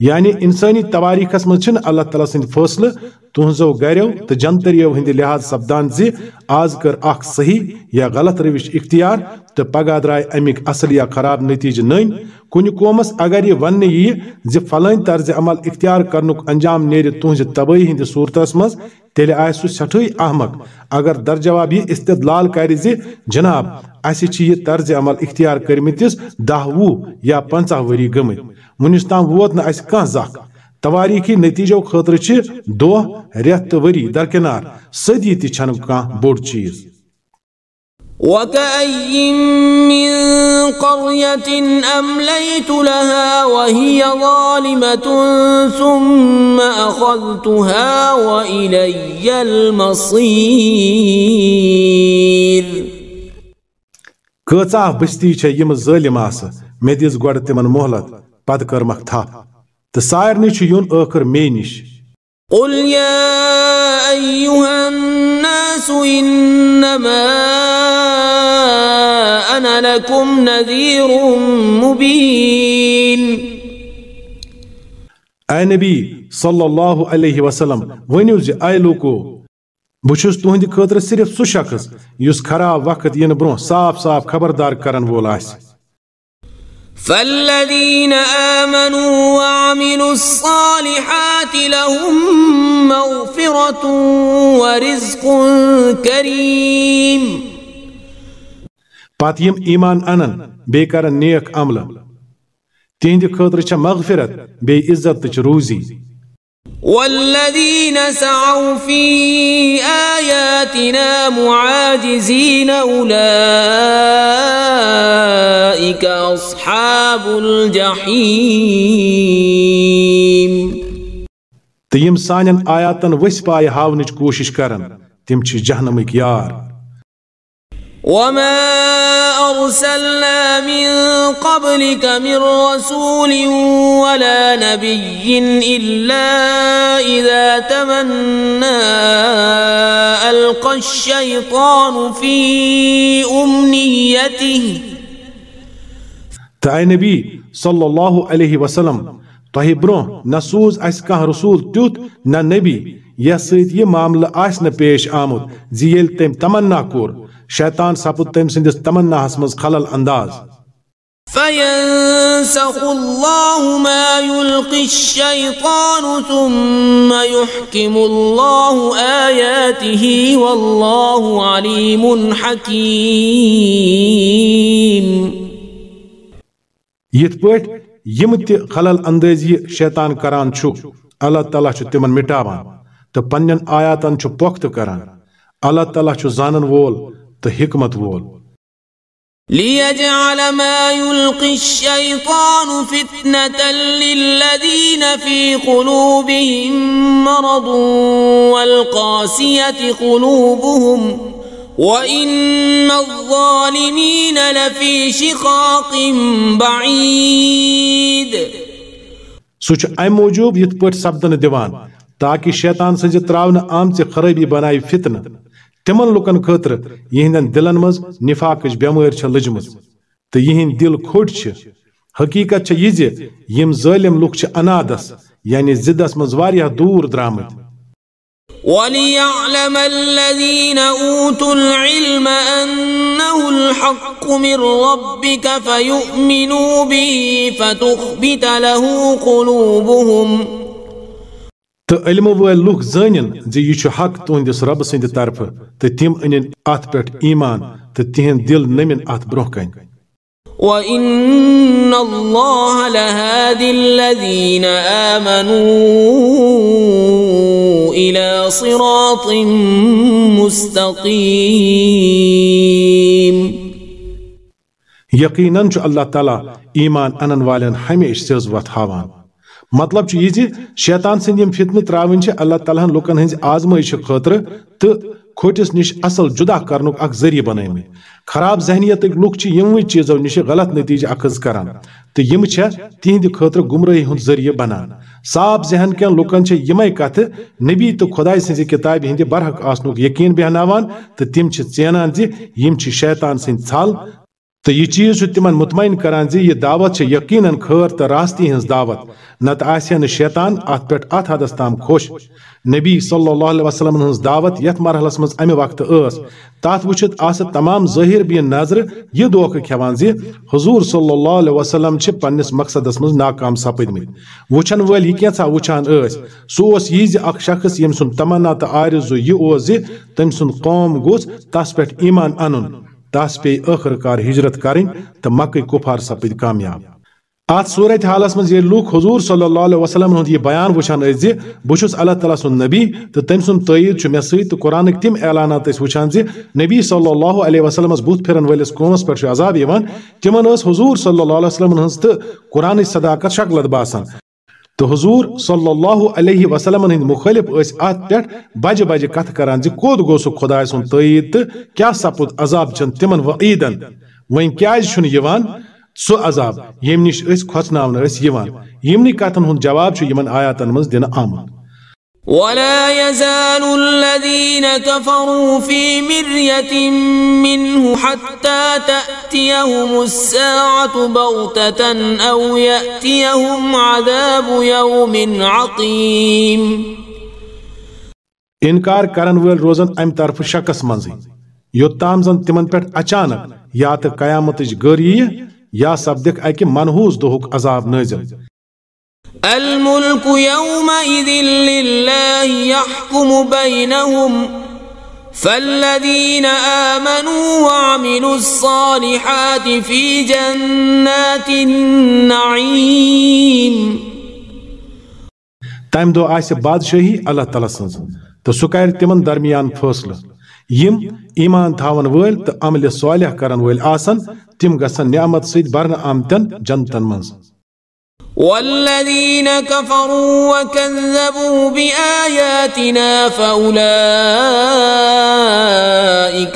یعنی انسانی تواریخس من اللہ تعالیٰ سند فیصلہ تہذو گرو تو جنتریو ہند لحاظ سپدان زی آز کر اخ صحیح یا غلط روش اختیار تو پگہ درائے امیک اصل یا خراب نتیجہ نین کن قومس اگر یہ ون یہ زی فلائن طرز عمل اختیار کرنک انجام نیر تہذ تباہی ہند صورتس مز تیل آہ سہ سٹھے احمق۔ اگر درجواب یہ استدلال کر زی جناب اس یہ طرز عمل اختیار کرمتس دہ وو یا پنچہ وری گمت ونس تام ووت نا اس کان زخ تواریخی نتیجو خاطر چھ دو ریت وری درکنار صدی تی چھن کان بوڑ چیز وكأي من قرية أمليت لها وهي ظالمة ثم أخذتها وإلي المصير كٲژاہ بستی چھےٚ یِم ظٲلِم آسہٕ مےٚ دِژ گۄڈٕ تِمن مۄہلت پتہٕ کٔرمکھ تھپھ تہٕ سارنٕے چھُ یُن ٲخر مے نِش قل يا أيها الناس إنما أنا لكم نذير مبين اے نبی صلی اللہ علیہ وسلم ونیو زِ اے لوکو بہٕ چھُس تُہنٛدِ صرف سُہ شخص یُس خراب وقت یِنہٕ برونٛہہ صاف صاف خبردار کرن وول آسہِ فالذين آمنوا وعملوا الصالحات لهم مغفرة ورزق كريم. پت یم ایمان انن بے کرن نیک عمل تہند خاطر چھ مغفرت بے عزت تچ روزی. والذين سعوا في آياتنا معاجزين أولئك أصحاب الجحيم. تيم سانين آياتن وسباي هاونج كوشش تيم تم جهنم يار وما أرسلنا من قبلك من رسول ولا نبي إلا إذا تمنى ألقى الشيطان في أمنيته. تأي نبي صلى الله عليه وسلم تۄہہِ برونٛہہ نہ سوٗز رسوٗل تیُتھ نہ نبی یس سۭتۍ یہِ معاملہٕ آسہِ نہٕ پیش آمُت زِ ییٚلہِ تمنا کوٚر۔ شیطان سپد تم سندس تمنا مز خلل انداز۔ فينسخ الله ما يلقي الشيطان ثم يحكم الله آياته والله عليم حكيم۔ يت پٲٹھۍ یم تہِ خلل اندازی شیطان کران چھُ اللہ تعالیٰ چھُ تمن مٹاوان تہٕ پننٮ۪ن آیاتن چھُ پۄختہٕ کران۔ اللہ تعالیٰ چھُ زانن وول حکمت وول ليجعل ما يلقي الشيطان فتنة للذين في قلوبهم مرض والقاسية قلوبهم وإن الظالمين لفي شقاق بعيد. سوچ اي موجوب يت پٹ سبدن دیوان تاکہ شیطان سنز تراون آمچ خرابی بنائی فتنہ۔ تمن لکن خاطر یہندن دلن مز نفاقچ بیمار چھ لجمز تو یہند دل کھوٹ چھ۔ حقیقت چھ یہ یم ظالم لوک چھ انادس یعنی زدس مز واریاہ دور درامت وليعلم الذين أوتوا العلم أنه الحق من ربك فيؤمنوا به فتخبت له قلوبهم۔ تو علمو وال لوک زانن زی یہ حق تہندس رب سند طرف تو تم انن ات پہ ایمان تو تہند دل نمن ات برہ کن وإن الله لَهَادِ الذين آمنوا إلى صراط مستقيم يقينا الله تعالى إيمان أنن وَالِن هميش سيز وتحاوان مطلب چھُ یہِ زِ شیطان سٕنٛدۍ یِم فتنہٕ ترٛاوٕنۍ چھِ، اللہ تعالیٰ ہن لُکن ہٕنٛزِ آزمٲیشہِ خٲطرٕ تہٕ کھوٹس نش اصل جدا کرنُک اکھ ذٔریعہٕ بنٲومٕتۍ۔ خراب ذہنیتٕکۍ لُکھ چھِ یِموٕے چیٖزو نِش غلط نتیجہ اخذ کران تہٕ یِم چھےٚ تِہنٛدِ خٲطرٕ گمرٲہی ہُنٛد ذٔریعہٕ بنان۔ صاف ذہن کٮ۪ن لُکن چھِ یِمے کتھٕ نبی تہٕ خۄداے سٕنٛزِ کِتابہِ ہٕنٛدِ برحق آسنُک یقیٖن بیہناوان تہٕ تِم چھِ ژینان زِ یِم چھِ شیطان سٕنٛدۍ ژھل تو یہ چیز تمن مطمئن کران زی یہ دعوت یقیناً خیر تو راستی ہز دعوت نت آسہ شیطان ات پہ ات حدس تام خوش نبی صلی اللہ علیہ وسلم ہز دعوت یت مرحلس مز امہ وقت اس تات وچت آس تمام ظاہر بین نظر یہ دھوکہ کھوان زی حضور صلی اللہ علیہ وسلم چھ پنس مقصدس مز ناکام سپدمت وچھن ول یہ کیسا وچھان اس سو اس یہ زی اخ شخص یم سن تمنا تو آرزو یہ اوس زی تم سن قوم گوس تس پہ ایمان انن تس پی آخر کار ہجرت کریں تو مکہ کفار سپد کامیاب۔ ات صورت حالس من یہ لوگ حضور صلی اللہ علیہ وسلم ہند یہ بیان وچان زی جی، بہس اللہ تعالیٰ سن نبی تو تم سن تعید مے ست قرآن تم اعلانات وچان زی جی۔ نبی صلی اللہ علیہ وسلم بت پھرن ولس قومس پہ عذاب تمن حضور صلی اللہ علیہ وسلم ہز تو قرآن صداقت شکلت باسان۔ تو حضور صلی اللہ علیہ وسلم ہند مخالف اس ات پیٹ بج بج کت کران زی کود گو خدا سن تعید تو کیا سپد عذاب چن تمن وعیدن؟ وین کیاز چھن یوان؟ سو عذاب یم نش اس کھوژناون اس یوان۔ یمنی کتن ہند جواب چھ یمن آیاتن مز دین آمد ولا يزال الذين كفروا في مرية منه حتى تأتيهم الساعة بغتة أو يأتيهم عذاب يوم عقيم انکار کرن ول روزن أم طرف شکس منزی یوتام زن تمن پٹ اچانک یا تو قیامت گری یا سپدک اکہ منحوس دہک عذاب نازل الملك يومئذ لله يحكم بينهم فالذين آمنوا وعملوا الصالحات في جنات النعيم. تم دو آسہ بادشاہی اللہ تعالیٰ سنز تو سہ کر تمن درمیان فیصلہ یم ایمان تھاون ول تو عمل صالح کرن ول آسن تم گسن نعمت سید برن آمتن جنتن منز والذين كفروا وكذبوا بآياتنا فأولئك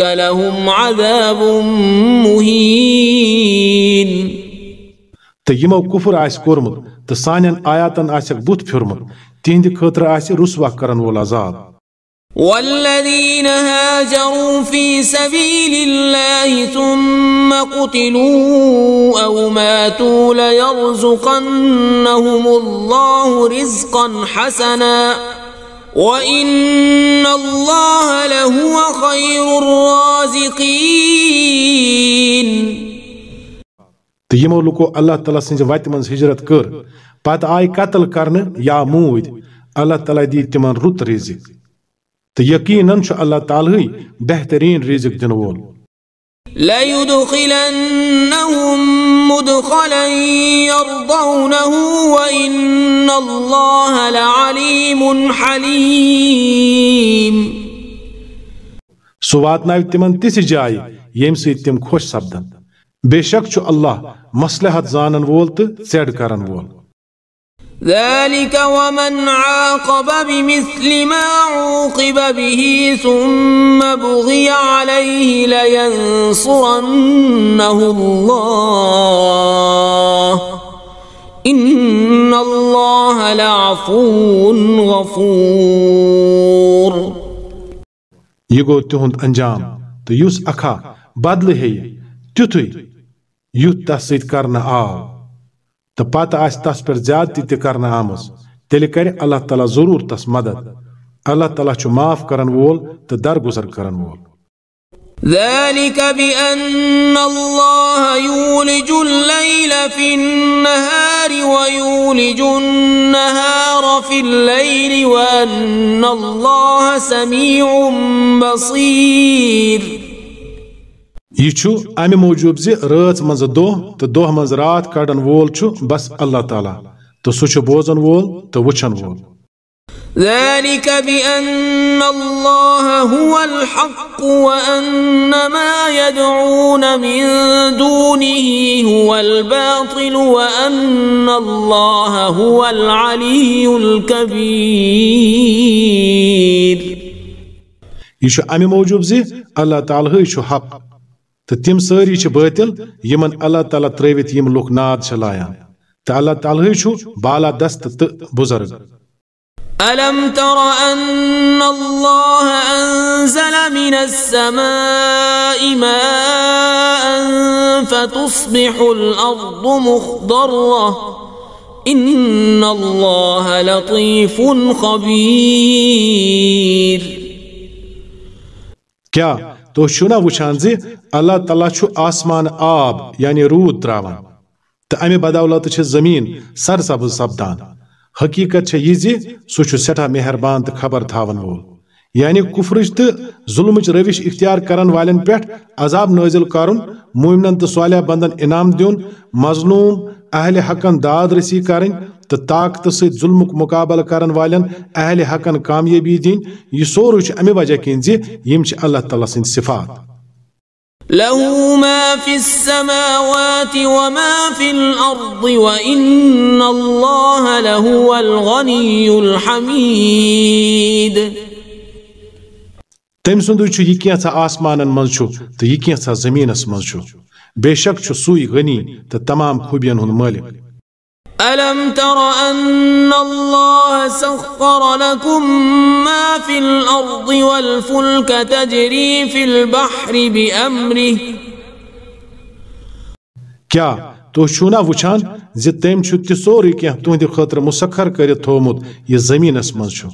لهم عذاب مهين. تيمو كفر آس كورمت تسانن آياتا آسك بوت پھرمت تہندِ خٲطرٕ آسہِ رُسوا کرن وول عذاب والذين هاجروا في سبيل الله ثم قتلوا أو ماتوا ليرزقنهم الله رزقا حسنا وإن الله لهو خير الرازقين. تيمو لكو الله تعالى سنج واتمن هجرت كر. بعد آي قتل کرن يا موت الله تعالى دي تمن رت رزق. تو یقیناً چھُ اللہ تعالیٰ بہترین رزق دن وول ليدخلنهم مدخلا يرضونه وإن الله لعليم حليم۔ سُہ واتناوِ تِمن تِژھِ جایہِ ییٚمہِ سۭتۍ تِم خۄش سپدن۔ بے شک چھُ اللہ مصلحت زانن وول ژیڑ کرن وول۔ ذلك ومن عاقب بمثل ما عوقب به ثم بغي عليه لينصرنه الله. إن الله لعفو غفور. يقول تهند أنجام تيوس أكا بدل هي تتوي يتسيد كرنا آو. تو پتہ آس تس پر زیادتی تہ کرنا آمز تیلہِ کرِ اللہ تعالیٰ ضروٗر تس مدد اللہ تعالیٰ چھُ معاف کرن وول تہٕ درگزر کرن وول ذلك بأن الله يولج الليل في النهار ويولج النهار في الليل وأن الله سميع بصير یہ چھُ امہِ موٗجوٗب زِ رٲژ منٛزٕ دۄہ تہٕ دۄہ منٛز رات کڑن وول چھُ بس اللہ تعالیٰ تہٕ سُہ بوزن وول تہٕ وٕچھن وول ذلك بأن الله هو الحق وأن ما يدعون من دونه هو الباطل وأن الله هو العلي الكبير یہ چھُ امہِ موٗجوٗب زِ اللہ تعالیٰ حق تہٕ تِم سٲری چھِ بٲتِل یِمن اللہ تعالیٰ ترٲوِتھ یِم لُکھ ناد چھِ لایان تہٕ اللہ تعالیٰ چھُ بالا دست تہٕ بُزرگ ألم تر أن الله أنزل من السماء ماء فتصبح الأرض مخضرة إن الله لطيف خبير کیا تو چھُنا وٕچھان زِ اللہ تعالیٰ چھُ آسمان آب یعنی روٗد تراوان۔ تہٕ امہِ بدولت چھِ زٔمیٖن سرسبز سپدان حقیقت چھے یہ زِ سُہ چھُ سٮ۪ٹھاہ مہربان تہٕ خبر تھاون وول۔ یعنی کفرچ تہٕ ظلمچ روش اختیار کرن والٮ۪ن پٮ۪ٹھ عذاب نٲزِل کرُن مومنن تہٕ صالح بندن انعام دیُن مظلوم اہل حقن داد رسی کرٕنۍ تہٕ طاقتہٕ سۭتۍ ظلمُک مقابلہٕ کرن والٮ۪ن اہل حقن کامیٲبی دِنۍ یہِ سورُے چھُ امہِ وجہ کِنۍ زِ یِم چھِ اللہ تعالیٰ سٕنٛدۍ صفات۔ له ما في السماوات وما في الأرض وإن الله لهو الغني الحميد تم سندو چھُ یہِ کینٛژھا آسمانن منٛز چھُ تہٕ یہِ کینٛژھا زٔمیٖنس منٛز چھُ بے شک چھُ سُے غنی تہٕ تمام خوٗبین ہُنٛد مٲلِک ألم تر أن الله سخر لكم ما في الأرض والفلك تجري في البحر بأمره؟ کیا تو چھُنا وٕچھان زِ تٔمۍ چھُ تہِ سورُے کینٛہہ تُہنٛدِ خٲطرٕ مُسخر کٔرِتھ تھوٚومُت یہِ زٔمیٖنس منٛز چھُ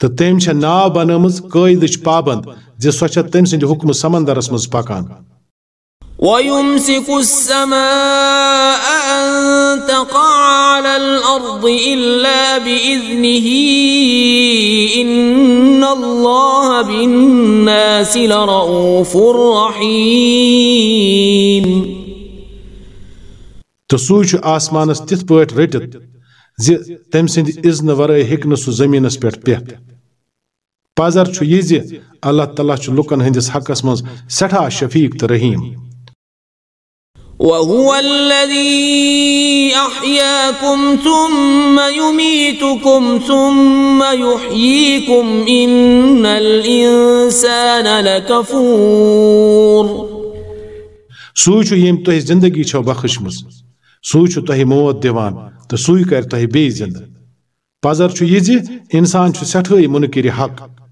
تہٕ تٔمۍ چھےٚ ناو بنٲومٕژ قٲیدٕچ پابنٛد زِ سۄ چھےٚ تٔمۍ سٕنٛدِ حُکمہٕ سمندرس منٛز پکان۔ ويمسك السماء أن تقع على الأرض إلا بإذنه. إن الله بالناس لرؤوف رحيم. چھُ آسمانس تِتھ پٲٹھۍ رٔٹِتھ زِ تٔمۍ سٕنٛدِ اِذنہٕ ورٲے ہیٚکہِ نہٕ سُہ زٔمیٖنس پٮ۪ٹھ پٮ۪تھ پزر چھُ یہِ زِ اللہ تعالیٰ چھُ لُکن ہٕنٛدِس حقس منٛز سٮ۪ٹھاہ شفیٖق تہٕ رحیٖم وهو الذي أحياكم ثم يميتكم ثم يحييكم إن الإنسان لكفور. سُے چھُ ییٚمۍ تۄہہِ زندگی بخشمٕژ سُے چھُ تۄہہِ موت دِوان تہٕ سُے تۄہہِ بیٚیہِ زِندٕ پزر یہِ زِ انسان چھُ سٮ۪ٹھٲے مُنکِرِ حق۔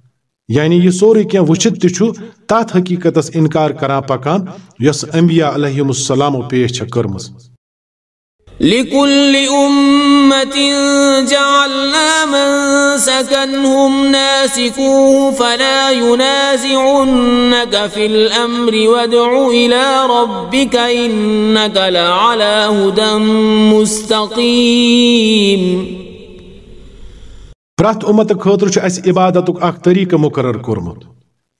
يعني يسوري كي وشد تشو تات حقيقتس انكار كرا پاكان يس انبياء عليهم السلام و پیش كرمز لكل أمة جعلنا من سكنهم ناسكوه فلا ينازعنك في الأمر وادع إلى ربك إنك لعلى هدى مستقيم پرٛٮ۪تھ اُمت خٲطرٕ چھُ اَسہِ عبادتُک اکھ طریٖقہٕ مُقرر کوٚرمُت۔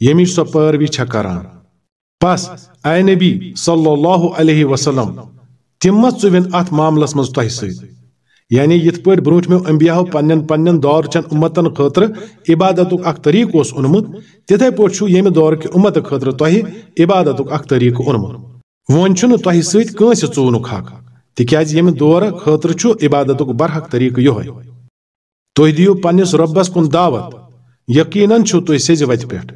ییٚمِچ سۄ پٲروی چھےٚ کران۔ پس اے نبی صلی اللہ علیہ وسلم، تِم ما ژُوِن اتھ معاملس منٛز تۄہہِ سۭتۍ۔ یعنی یِتھ پٲٹھۍ برونٛٹھمیو انبیاہو پننٮ۪ن پننٮ۪ن دور چٮ۪ن اُمتن خٲطرٕ عبادتُک اکھ طریٖقہٕ اوس اوٚنمُت، تِتھے پٲٹھۍ چھُ ییٚمہِ دورکہِ اُمت خٲطرٕ تۄہہِ عبادتُک اکھ طریٖقہٕ اوٚنمُت۔ وۄنۍ چھُنہٕ تۄہہِ سۭتۍ حق، تِکیازِ ییٚمہِ دورٕ خٲطرٕ چھُ عبادتُک برحق طریٖقہٕ یِہوے۔ تُہۍ دِیِو پننِس رۄبس کُن دعوت یقیٖنن چھُو تُہۍ سیٚزِ وتہِ پٮ۪ٹھ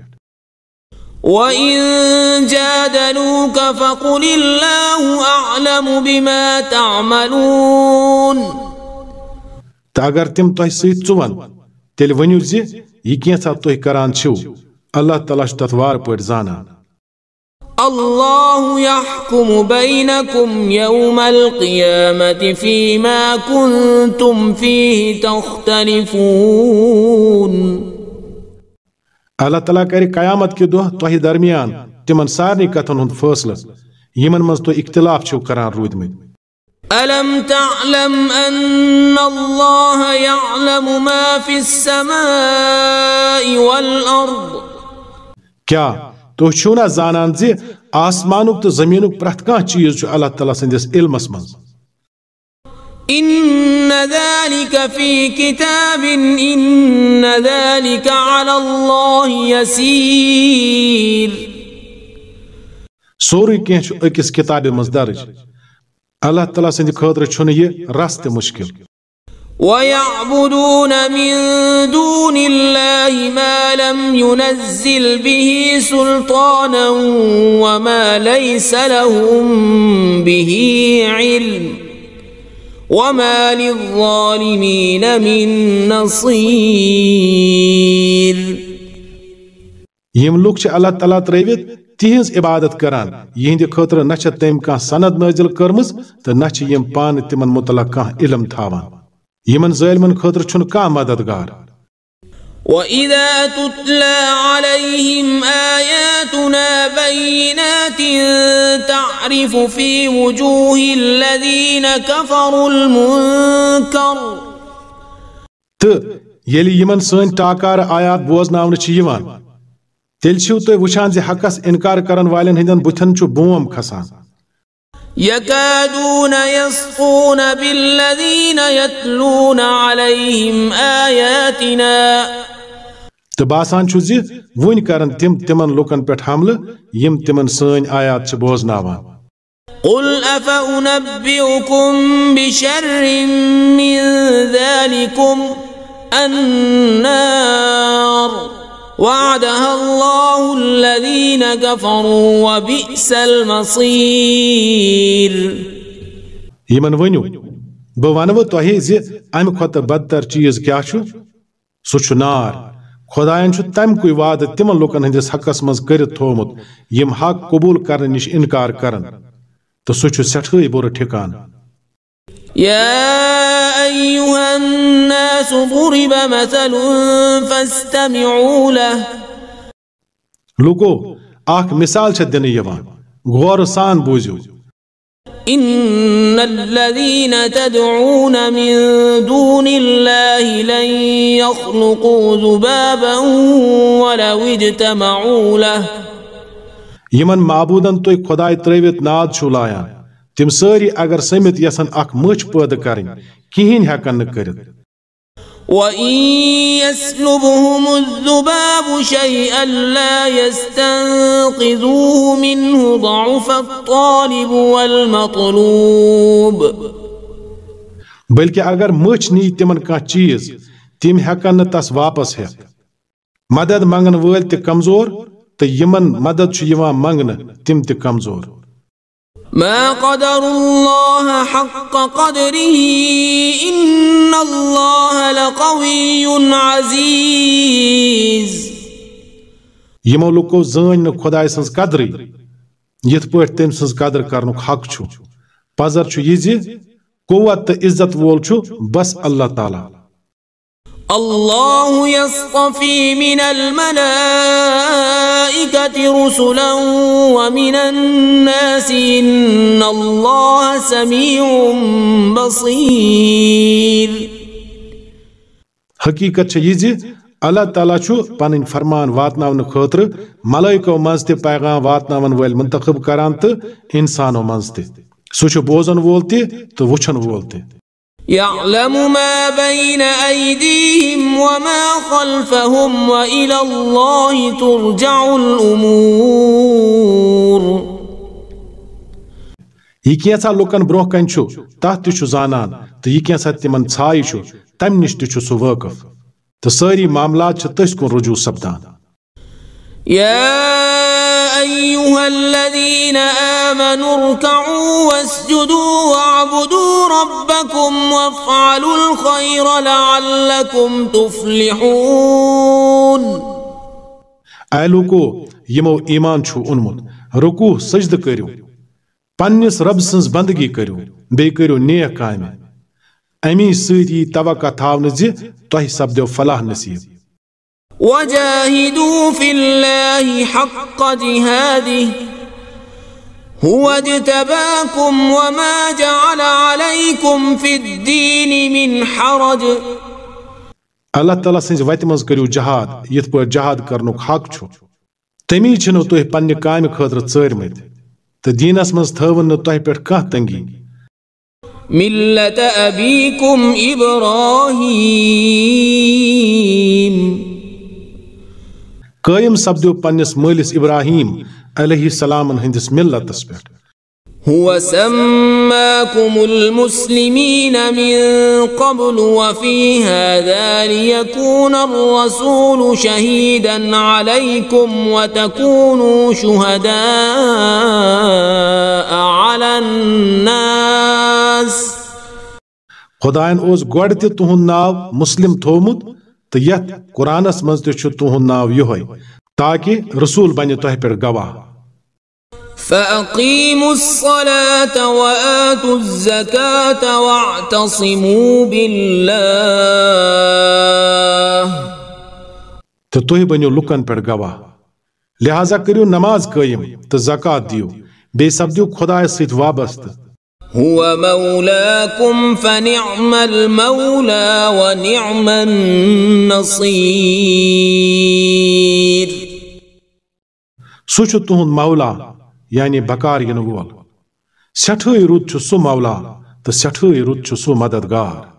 وإن جادلوك فقل الله أعلم بما تعملون تہٕ اگر تِم تۄہہِ سۭتۍ ژُون تیٚلہِ ؤنِو زِ یہِ کینٛژھا تُہۍ کران چھِو اللہ تعالیٰ چھ تتھ وار پٲٹھۍ زانان الله يحكم بينكم يوم القيامة فيما كنتم فيه تختلفون. اللہ تعالیٰ کرِ قیامت کہِ دۄہ تۄہہِ درمیان تِمن سارنٕے کتھن ہُنٛد فٲصلہٕ یِمن منٛز تُہۍ اختلاف چھِو کران روٗدمٕتۍ ألم تعلم أن الله يعلم ما في السماء والأرض؟ کیا تُہۍ چھِو نا زانان زِ آسمانُک تہٕ زٔمیٖنُک پرٛٮ۪تھ کانٛہہ چیٖز چھُ اللہ تعالیٰ سٕنٛدِس علمس منٛز إن ذلك في كتاب إن ذلك على الله يسير سورُے کینٛہہ چھُ أکِس کِتابہِ منٛز درٕج اللہ تعالیٰ سٕنٛدِ خٲطرٕ چھُنہٕ یہِ رس تہِ مُشکِل ويعبدون من دون الله ما لم ينزل به سلطانا وما ليس لهم به علم وما للظالمين من نصير. یِم لُکھ چھِ اللہ تعالیٰ ترٲوِتھ تِہنٛز عبادت کران خٲطرٕ نہ چھےٚ تٔمۍ کانٛہہ سند نٲزِل کٔرمٕژ تہٕ نہ یِم پانہٕ تِمن متعلق کانٛہہ علم تھاوان یِمن ظٲلمن خٲطرٕ چھُنہٕ کانٛہہ مددگار وإذا تتلى عليهم آياتنا بينات تعرف في وجوه الذين كفروا المنكر تہٕ ییٚلہِ یِمن سٲنۍ ٹاکار آیات بوزناونہٕ چھِ یِوان تیٚلہِ چھِو تُہۍ وٕچھان زِ حقس انکار کرن والٮ۪ن ہٕنٛدٮ۪ن بُتھٮ۪ن چھُ بوم کھسان يكادون يسقون بالذين يتلون عليهم آياتنا. تہٕ باسان چھُ زِ وُنۍ کرن تِم تِمن لُکن پٮ۪ٹھ حملہٕ یِم تِمن سٲنۍ آیات چھِ بوزناوان قل أفأنبئكم بشر من ذلكم النار. وعدها الله الذين كفروا وبئس المصير. یِمن ؤنِو بہٕ ونوٕ تۄہہِ زِ امہِ کھۄتہٕ بدتر چیٖز کیٛاہ چھُ؟ سُہ چھُ نار۔ خۄدایَن چھُ تَمہِ کُے وعدٕ تِمن لُکن ہٕنٛدِس حقس منٛز کٔرِتھ تھوٚومُت یِم حق قبوٗل کرنہٕ نِش اِنکار کرن۔ تہٕ سُہ چھُ سٮ۪ٹھٕے بُرٕ ٹھِکان۔ يا أيها الناس ضرب مثل فاستمعوا له. لُکو اکھ مِثال چھےٚ دِنہٕ یِوان غورٕ سان بوٗزِو إن الذين تدعون من دون الله لن يخلقوا ذبابا ولو اجتمعوا له۔ یِمن معبوٗدن تُہۍ خۄداے ترٲوِتھ ناد چھُو لایان تِم سٲری اگر سٔمِتھ یژھن اکھ مٔچھ پٲدٕ کرٕنۍ کِہیٖنۍ ہٮ۪کن نہٕ کٔرِتھ۔ وإن يسلبهم الذباب شيئا لا يستنقذوه منه ضعف الطالب والمطلوب۔ بلکہِ اگر مٔچھ نی تِمن کانٛہہ چیٖز تِم ہٮ۪کن نہٕ تس واپس ہٮ۪تھ۔ مدد منگن وٲلۍ تہِ کمزور تہٕ یِمن مدد چھُ یِوان منگنہٕ تِم تہِ کمزور۔ ما قدر الله حق قدره إن الله لقوي عزيز. یِمو لُکو زٲنۍ نہٕ خۄداے سٕنٛز قدرٕے یِتھ پٲٹھۍ تٔمۍ سٕنٛز قدر کرنُک حق چھُ پزر چھُ یہِ زِ قوت تہٕ عزت وول چھُ بس اللہ تعالیٰ الله يصطفي من الملائكة رسلا ومن الناس إن الله سميع بصير حقیقت چھےٚ یہِ زِ اللہ تعالیٰ چھُ پنٕنۍ فرمان واتناونہٕ خٲطرٕ ملٲیکو منٛز تہِ پیغام واتناون وٲلۍ منتخب کران تہٕ انسانو منٛز تہِ سُہ چھُ بوزن وول تہِ تہٕ وٕچھن وول تہِ يعلم ما بين أيديهم وما خلفهم وإلى الله ترجع الأمور. یہِ کینٛژھا لُکن برٛونٛہہ کنہِ چھُ تتھ تہِ چھُ زانان تہٕ یہِ کینٛژھا تِمن ژھایہِ چھُ تمہِ نِش تہِ چھُ سُہ وٲقف تہٕ سٲری معاملات چھِ تٔسۍ کُن رجوع سپدان۔ يا أيها الذين آمنوا اركعوا واسجدوا واعبدوا ربكم وافعلوا الخير لعلكم تفلحون. اے لوکو، یمو ایمان چھو اونمت رکوع، سجدہ کرو پنس رب سنز بندگی کرو بی کرو نیک کامہ امی سۭتۍ یی توقع تھاونہٕ زِ تۄہہِ سپدیو فلاح نصیب۔ وجاهدوا في الله حق جهاده هو اجتباكم وما جعل عليكم في الدين من حرج. اللہ تعالیٰ سٕنٛزِ وتہِ منٛز کٔرِو جہاد یِتھ پٲٹھۍ جہاد کرنُک حق چھُ تمی چھِنہٕ تُہۍ پننہِ کامہِ خٲطرٕ ژٲرمٕتۍ تہٕ دیٖنس منٛز تھٲوٕن نہٕ تۄہہِ پٮ۪ٹھ کانٛہہ تنگی ملة أبيكم إبراهيم قائم سپدیو پنس مالس ابراہیم علیہ السلام ہندس ملتس پہ هو سماكم المسلمين من قبل وفي هذا ليكون الرسول شهيدا عليكم وتكونوا شهداء على الناس۔ خدائن اوس گۄڈٕ تہِ تُہُنٛد ناو مسلم تھومُت تہٕ یتھ قرآنس منٛز تہِ چھُ تُہُنٛد ناو یِہوے تاکہِ رسول بنہِ تۄہہِ پٮ۪ٹھ گواہ۔ فأقيموا الصلاة وآتوا الزكاة واعتصموا بالله۔ تہٕ تُہۍ بٔنِو لُکن پٮ۪ٹھ گواہ۔ لہذا کٔرِو نماز قٲیِم تہٕ زکات دِیِو۔ بیٚیہِ سپدِو خۄدایس سۭتۍ وابستہٕ۔ هو مولاكم فنعم المولى ونعم النصير. سُہ چھُ تُہُنٛد مولا یعنی بکار ینہٕ وول سٮ۪ٹھٕے چھُ سُہ مولا تہٕ سٮ۪ٹھٕے رُت چھُ سُہ مددگار.